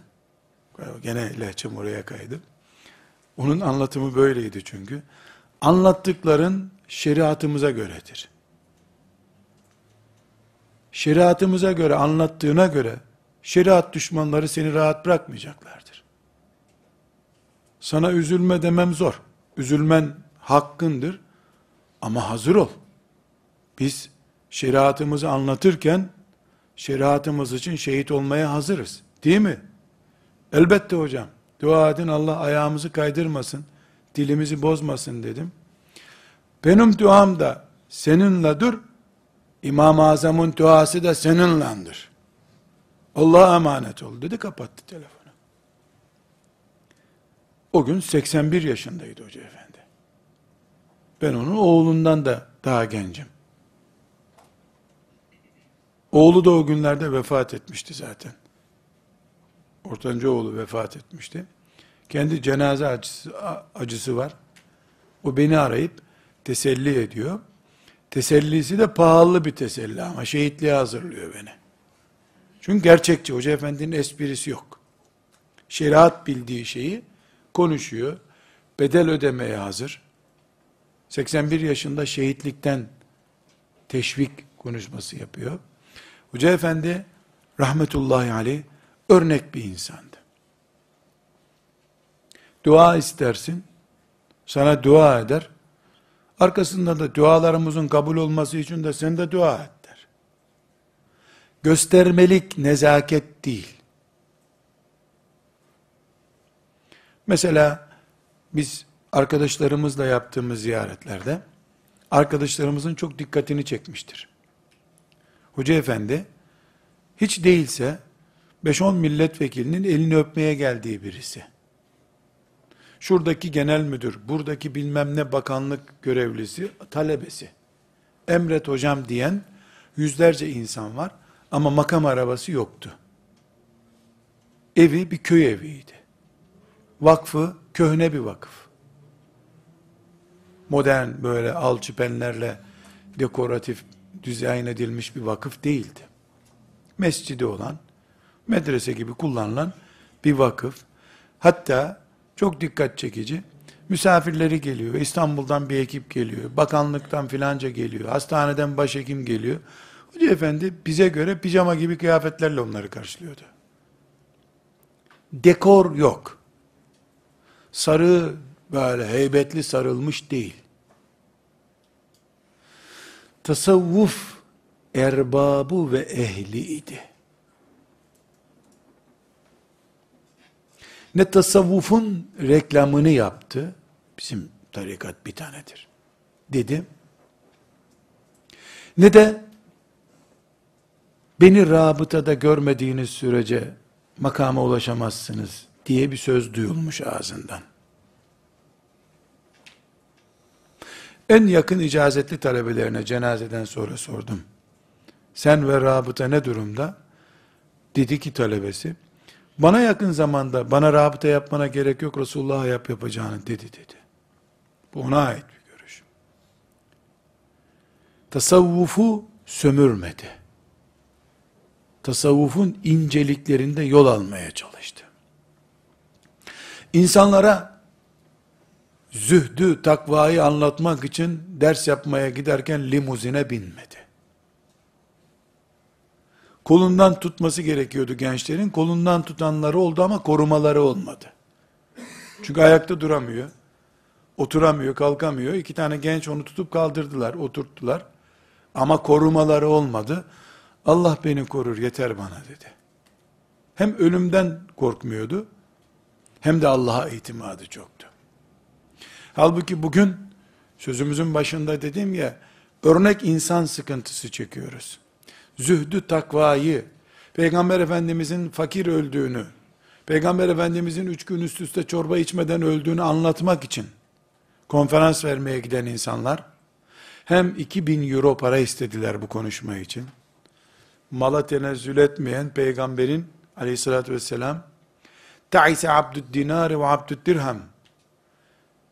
Gene lehçem oraya kaydı. Onun anlatımı böyleydi çünkü. Anlattıkların şeriatımıza göredir. Şeriatımıza göre, anlattığına göre, şeriat düşmanları seni rahat bırakmayacaklardır. Sana üzülme demem zor. Üzülmen hakkındır. Ama hazır ol. Biz şeriatımızı anlatırken, şeriatımız için şehit olmaya hazırız. Değil mi? Elbette hocam. Dua edin Allah ayağımızı kaydırmasın, dilimizi bozmasın dedim. Benim duam da seninledir. İmam-ı Azam'ın duası da seninlandır. Allah'a emanet ol dedi kapattı telefonu. O gün 81 yaşındaydı hoca efendi. Ben onun oğlundan da daha gencim. Oğlu da o günlerde vefat etmişti zaten. Ortanca oğlu vefat etmişti. Kendi cenaze acısı, acısı var. O beni arayıp teselli ediyor. Tesellisi de pahalı bir teselli ama şehitliğe hazırlıyor beni. Çünkü gerçekçi, Hoca Efendi'nin esprisi yok. Şeriat bildiği şeyi konuşuyor. Bedel ödemeye hazır. 81 yaşında şehitlikten teşvik konuşması yapıyor. Hoca Efendi rahmetullahi aleyh örnek bir insandı. Dua istersin, sana dua eder. Arkasında da dualarımızın kabul olması için de sen de dua et der. Göstermelik nezaket değil. Mesela biz arkadaşlarımızla yaptığımız ziyaretlerde arkadaşlarımızın çok dikkatini çekmiştir. Hoca efendi hiç değilse 5-10 milletvekilinin elini öpmeye geldiği birisi. Şuradaki genel müdür, buradaki bilmem ne bakanlık görevlisi, talebesi. Emret hocam diyen yüzlerce insan var ama makam arabası yoktu. Evi bir köy eviydi. Vakfı köhne bir vakıf. Modern böyle alçıpenlerle dekoratif dizayn edilmiş bir vakıf değildi. Mescidi olan, medrese gibi kullanılan bir vakıf. Hatta çok dikkat çekici, misafirleri geliyor, İstanbul'dan bir ekip geliyor, bakanlıktan filanca geliyor, hastaneden başhekim geliyor. Hoca efendi bize göre pijama gibi kıyafetlerle onları karşılıyordu. Dekor yok. Sarı böyle heybetli sarılmış değil. Tasavvuf erbabı ve ehliydi. Ne tasavvufun reklamını yaptı, bizim tarikat bir tanedir, dedi. Ne de beni rabıtada görmediğiniz sürece makama ulaşamazsınız diye bir söz duyulmuş ağzından. En yakın icazetli talebelerine cenazeden sonra sordum. Sen ve rabıta ne durumda? Dedi ki talebesi, bana yakın zamanda bana rabıta yapmana gerek yok Resulullah'a yap yapacağını dedi dedi. Bu ona ait bir görüş. Tasavvufu sömürmedi. Tasavvufun inceliklerinde yol almaya çalıştı. İnsanlara zühdü, takvayı anlatmak için ders yapmaya giderken limuzine binmedi. Kolundan tutması gerekiyordu gençlerin. Kolundan tutanları oldu ama korumaları olmadı. Çünkü ayakta duramıyor. Oturamıyor, kalkamıyor. İki tane genç onu tutup kaldırdılar, oturttular. Ama korumaları olmadı. Allah beni korur yeter bana dedi. Hem ölümden korkmuyordu, hem de Allah'a itimadı çoktu. Halbuki bugün, sözümüzün başında dedim ya, örnek insan sıkıntısı çekiyoruz zühdü takvayı, Peygamber Efendimizin fakir öldüğünü, Peygamber Efendimizin üç gün üst üste çorba içmeden öldüğünü anlatmak için konferans vermeye giden insanlar, hem 2000 euro para istediler bu konuşma için, mala tenezzül etmeyen peygamberin aleyhissalatü vesselam, ta'ise abdüd dinari ve abdüd dirhem,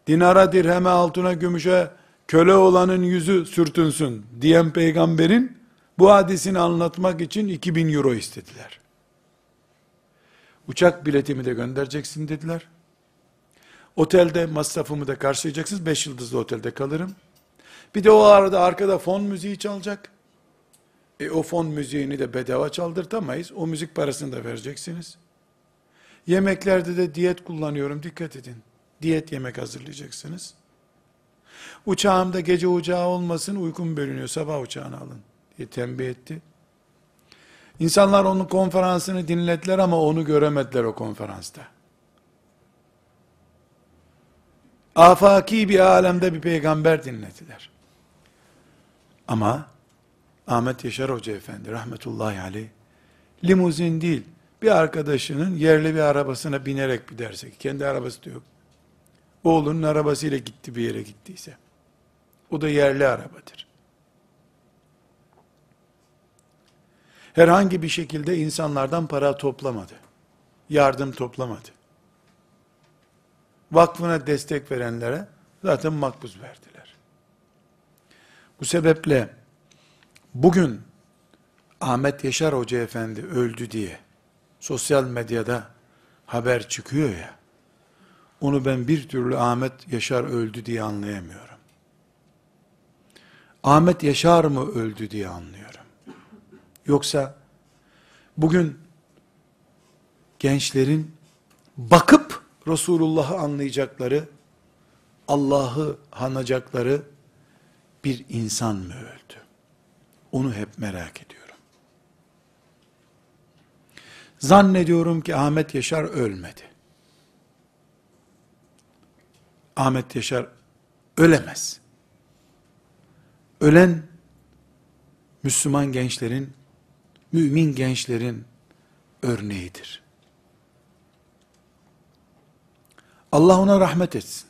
dinara, dirheme, altına, gümüşe, köle olanın yüzü sürtünsün diyen peygamberin, bu hadisini anlatmak için 2000 euro istediler. Uçak biletimi de göndereceksin dediler. Otelde masrafımı da karşılayacaksınız. 5 yıldızlı otelde kalırım. Bir de o arada arkada fon müziği çalacak. E o fon müziğini de bedava çaldırtamayız. O müzik parasını da vereceksiniz. Yemeklerde de diyet kullanıyorum. Dikkat edin. Diyet yemek hazırlayacaksınız. Uçağımda gece uçağı olmasın uykum bölünüyor. Sabah uçağını alın tembih etti. İnsanlar onun konferansını dinlediler ama onu göremediler o konferansta. Afaki bir alemde bir peygamber dinlediler. Ama Ahmet Yaşar Hoca Efendi rahmetullahi aleyh limuzin değil bir arkadaşının yerli bir arabasına binerek bir derse kendi arabası da yok. Oğlunun arabasıyla gitti bir yere gittiyse. O da yerli arabadır. Herhangi bir şekilde insanlardan para toplamadı. Yardım toplamadı. Vakfına destek verenlere zaten makbuz verdiler. Bu sebeple bugün Ahmet Yaşar Hoca Efendi öldü diye sosyal medyada haber çıkıyor ya, onu ben bir türlü Ahmet Yaşar öldü diye anlayamıyorum. Ahmet Yaşar mı öldü diye anlıyorum. Yoksa bugün gençlerin bakıp Resulullah'ı anlayacakları Allah'ı hanacakları bir insan mı öldü? Onu hep merak ediyorum. Zannediyorum ki Ahmet Yaşar ölmedi. Ahmet Yaşar ölemez. Ölen Müslüman gençlerin, mümin gençlerin örneğidir. Allah ona rahmet etsin.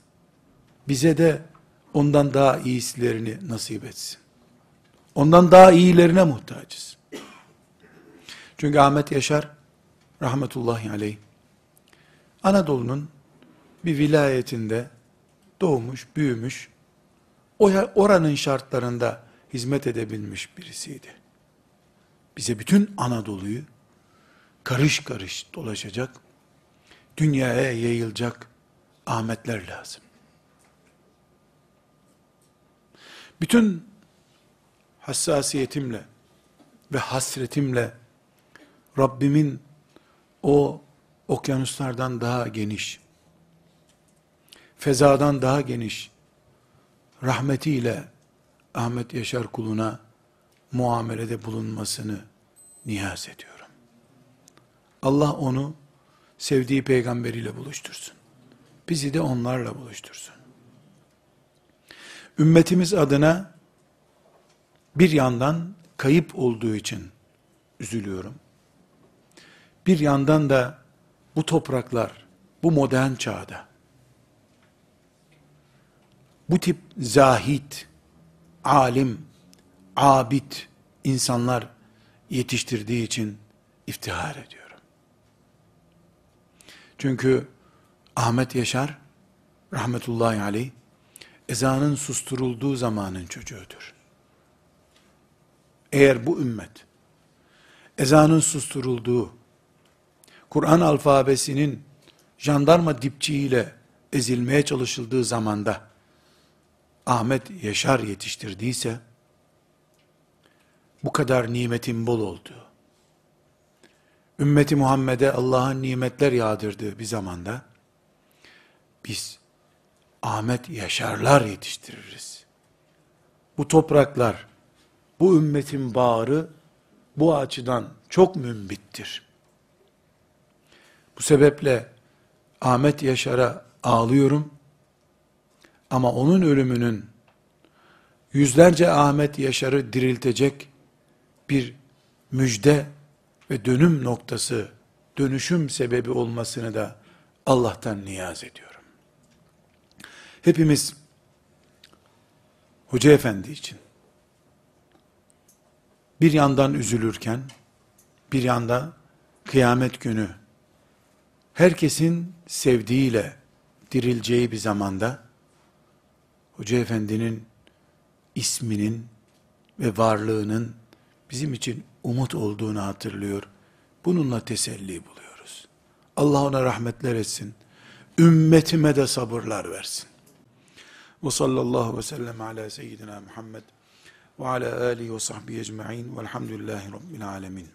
Bize de ondan daha iyisilerini nasip etsin. Ondan daha iyilerine muhtacız. Çünkü Ahmet Yaşar rahmetullahi aleyh Anadolu'nun bir vilayetinde doğmuş, büyümüş, oranın şartlarında hizmet edebilmiş birisiydi. Bize bütün Anadolu'yu karış karış dolaşacak, dünyaya yayılacak Ahmetler lazım. Bütün hassasiyetimle ve hasretimle Rabbimin o okyanuslardan daha geniş, fezadan daha geniş rahmetiyle Ahmet Yaşar kuluna muamelede bulunmasını niyaz ediyorum. Allah onu sevdiği peygamberiyle buluştursun. Bizi de onlarla buluştursun. Ümmetimiz adına bir yandan kayıp olduğu için üzülüyorum. Bir yandan da bu topraklar, bu modern çağda, bu tip zahit, alim, abid insanlar yetiştirdiği için iftihar ediyorum. Çünkü Ahmet Yaşar, rahmetullahi aleyh, ezanın susturulduğu zamanın çocuğudur. Eğer bu ümmet, ezanın susturulduğu, Kur'an alfabesinin jandarma dipçiyle ezilmeye çalışıldığı zamanda, Ahmet Yaşar yetiştirdiyse, bu kadar nimetin bol olduğu, ümmeti Muhammed'e Allah'ın nimetler yağdırdığı bir zamanda, biz Ahmet Yaşarlar yetiştiririz. Bu topraklar, bu ümmetin bağrı, bu açıdan çok mümbittir. Bu sebeple Ahmet Yaşar'a ağlıyorum, ama onun ölümünün yüzlerce Ahmet Yaşar'ı diriltecek bir müjde ve dönüm noktası, dönüşüm sebebi olmasını da Allah'tan niyaz ediyorum. Hepimiz Hoca Efendi için bir yandan üzülürken, bir yanda kıyamet günü herkesin sevdiğiyle dirileceği bir zamanda Hoca Efendi'nin isminin ve varlığının bizim için umut olduğunu hatırlıyor. Bununla teselli buluyoruz. Allah ona rahmetler etsin. Ümmetime de sabırlar versin. Ve sallallahu ve sellem ala seyyidina Muhammed ve ala alihi ve sahbihi ecma'in velhamdülillahi rabbil alemin.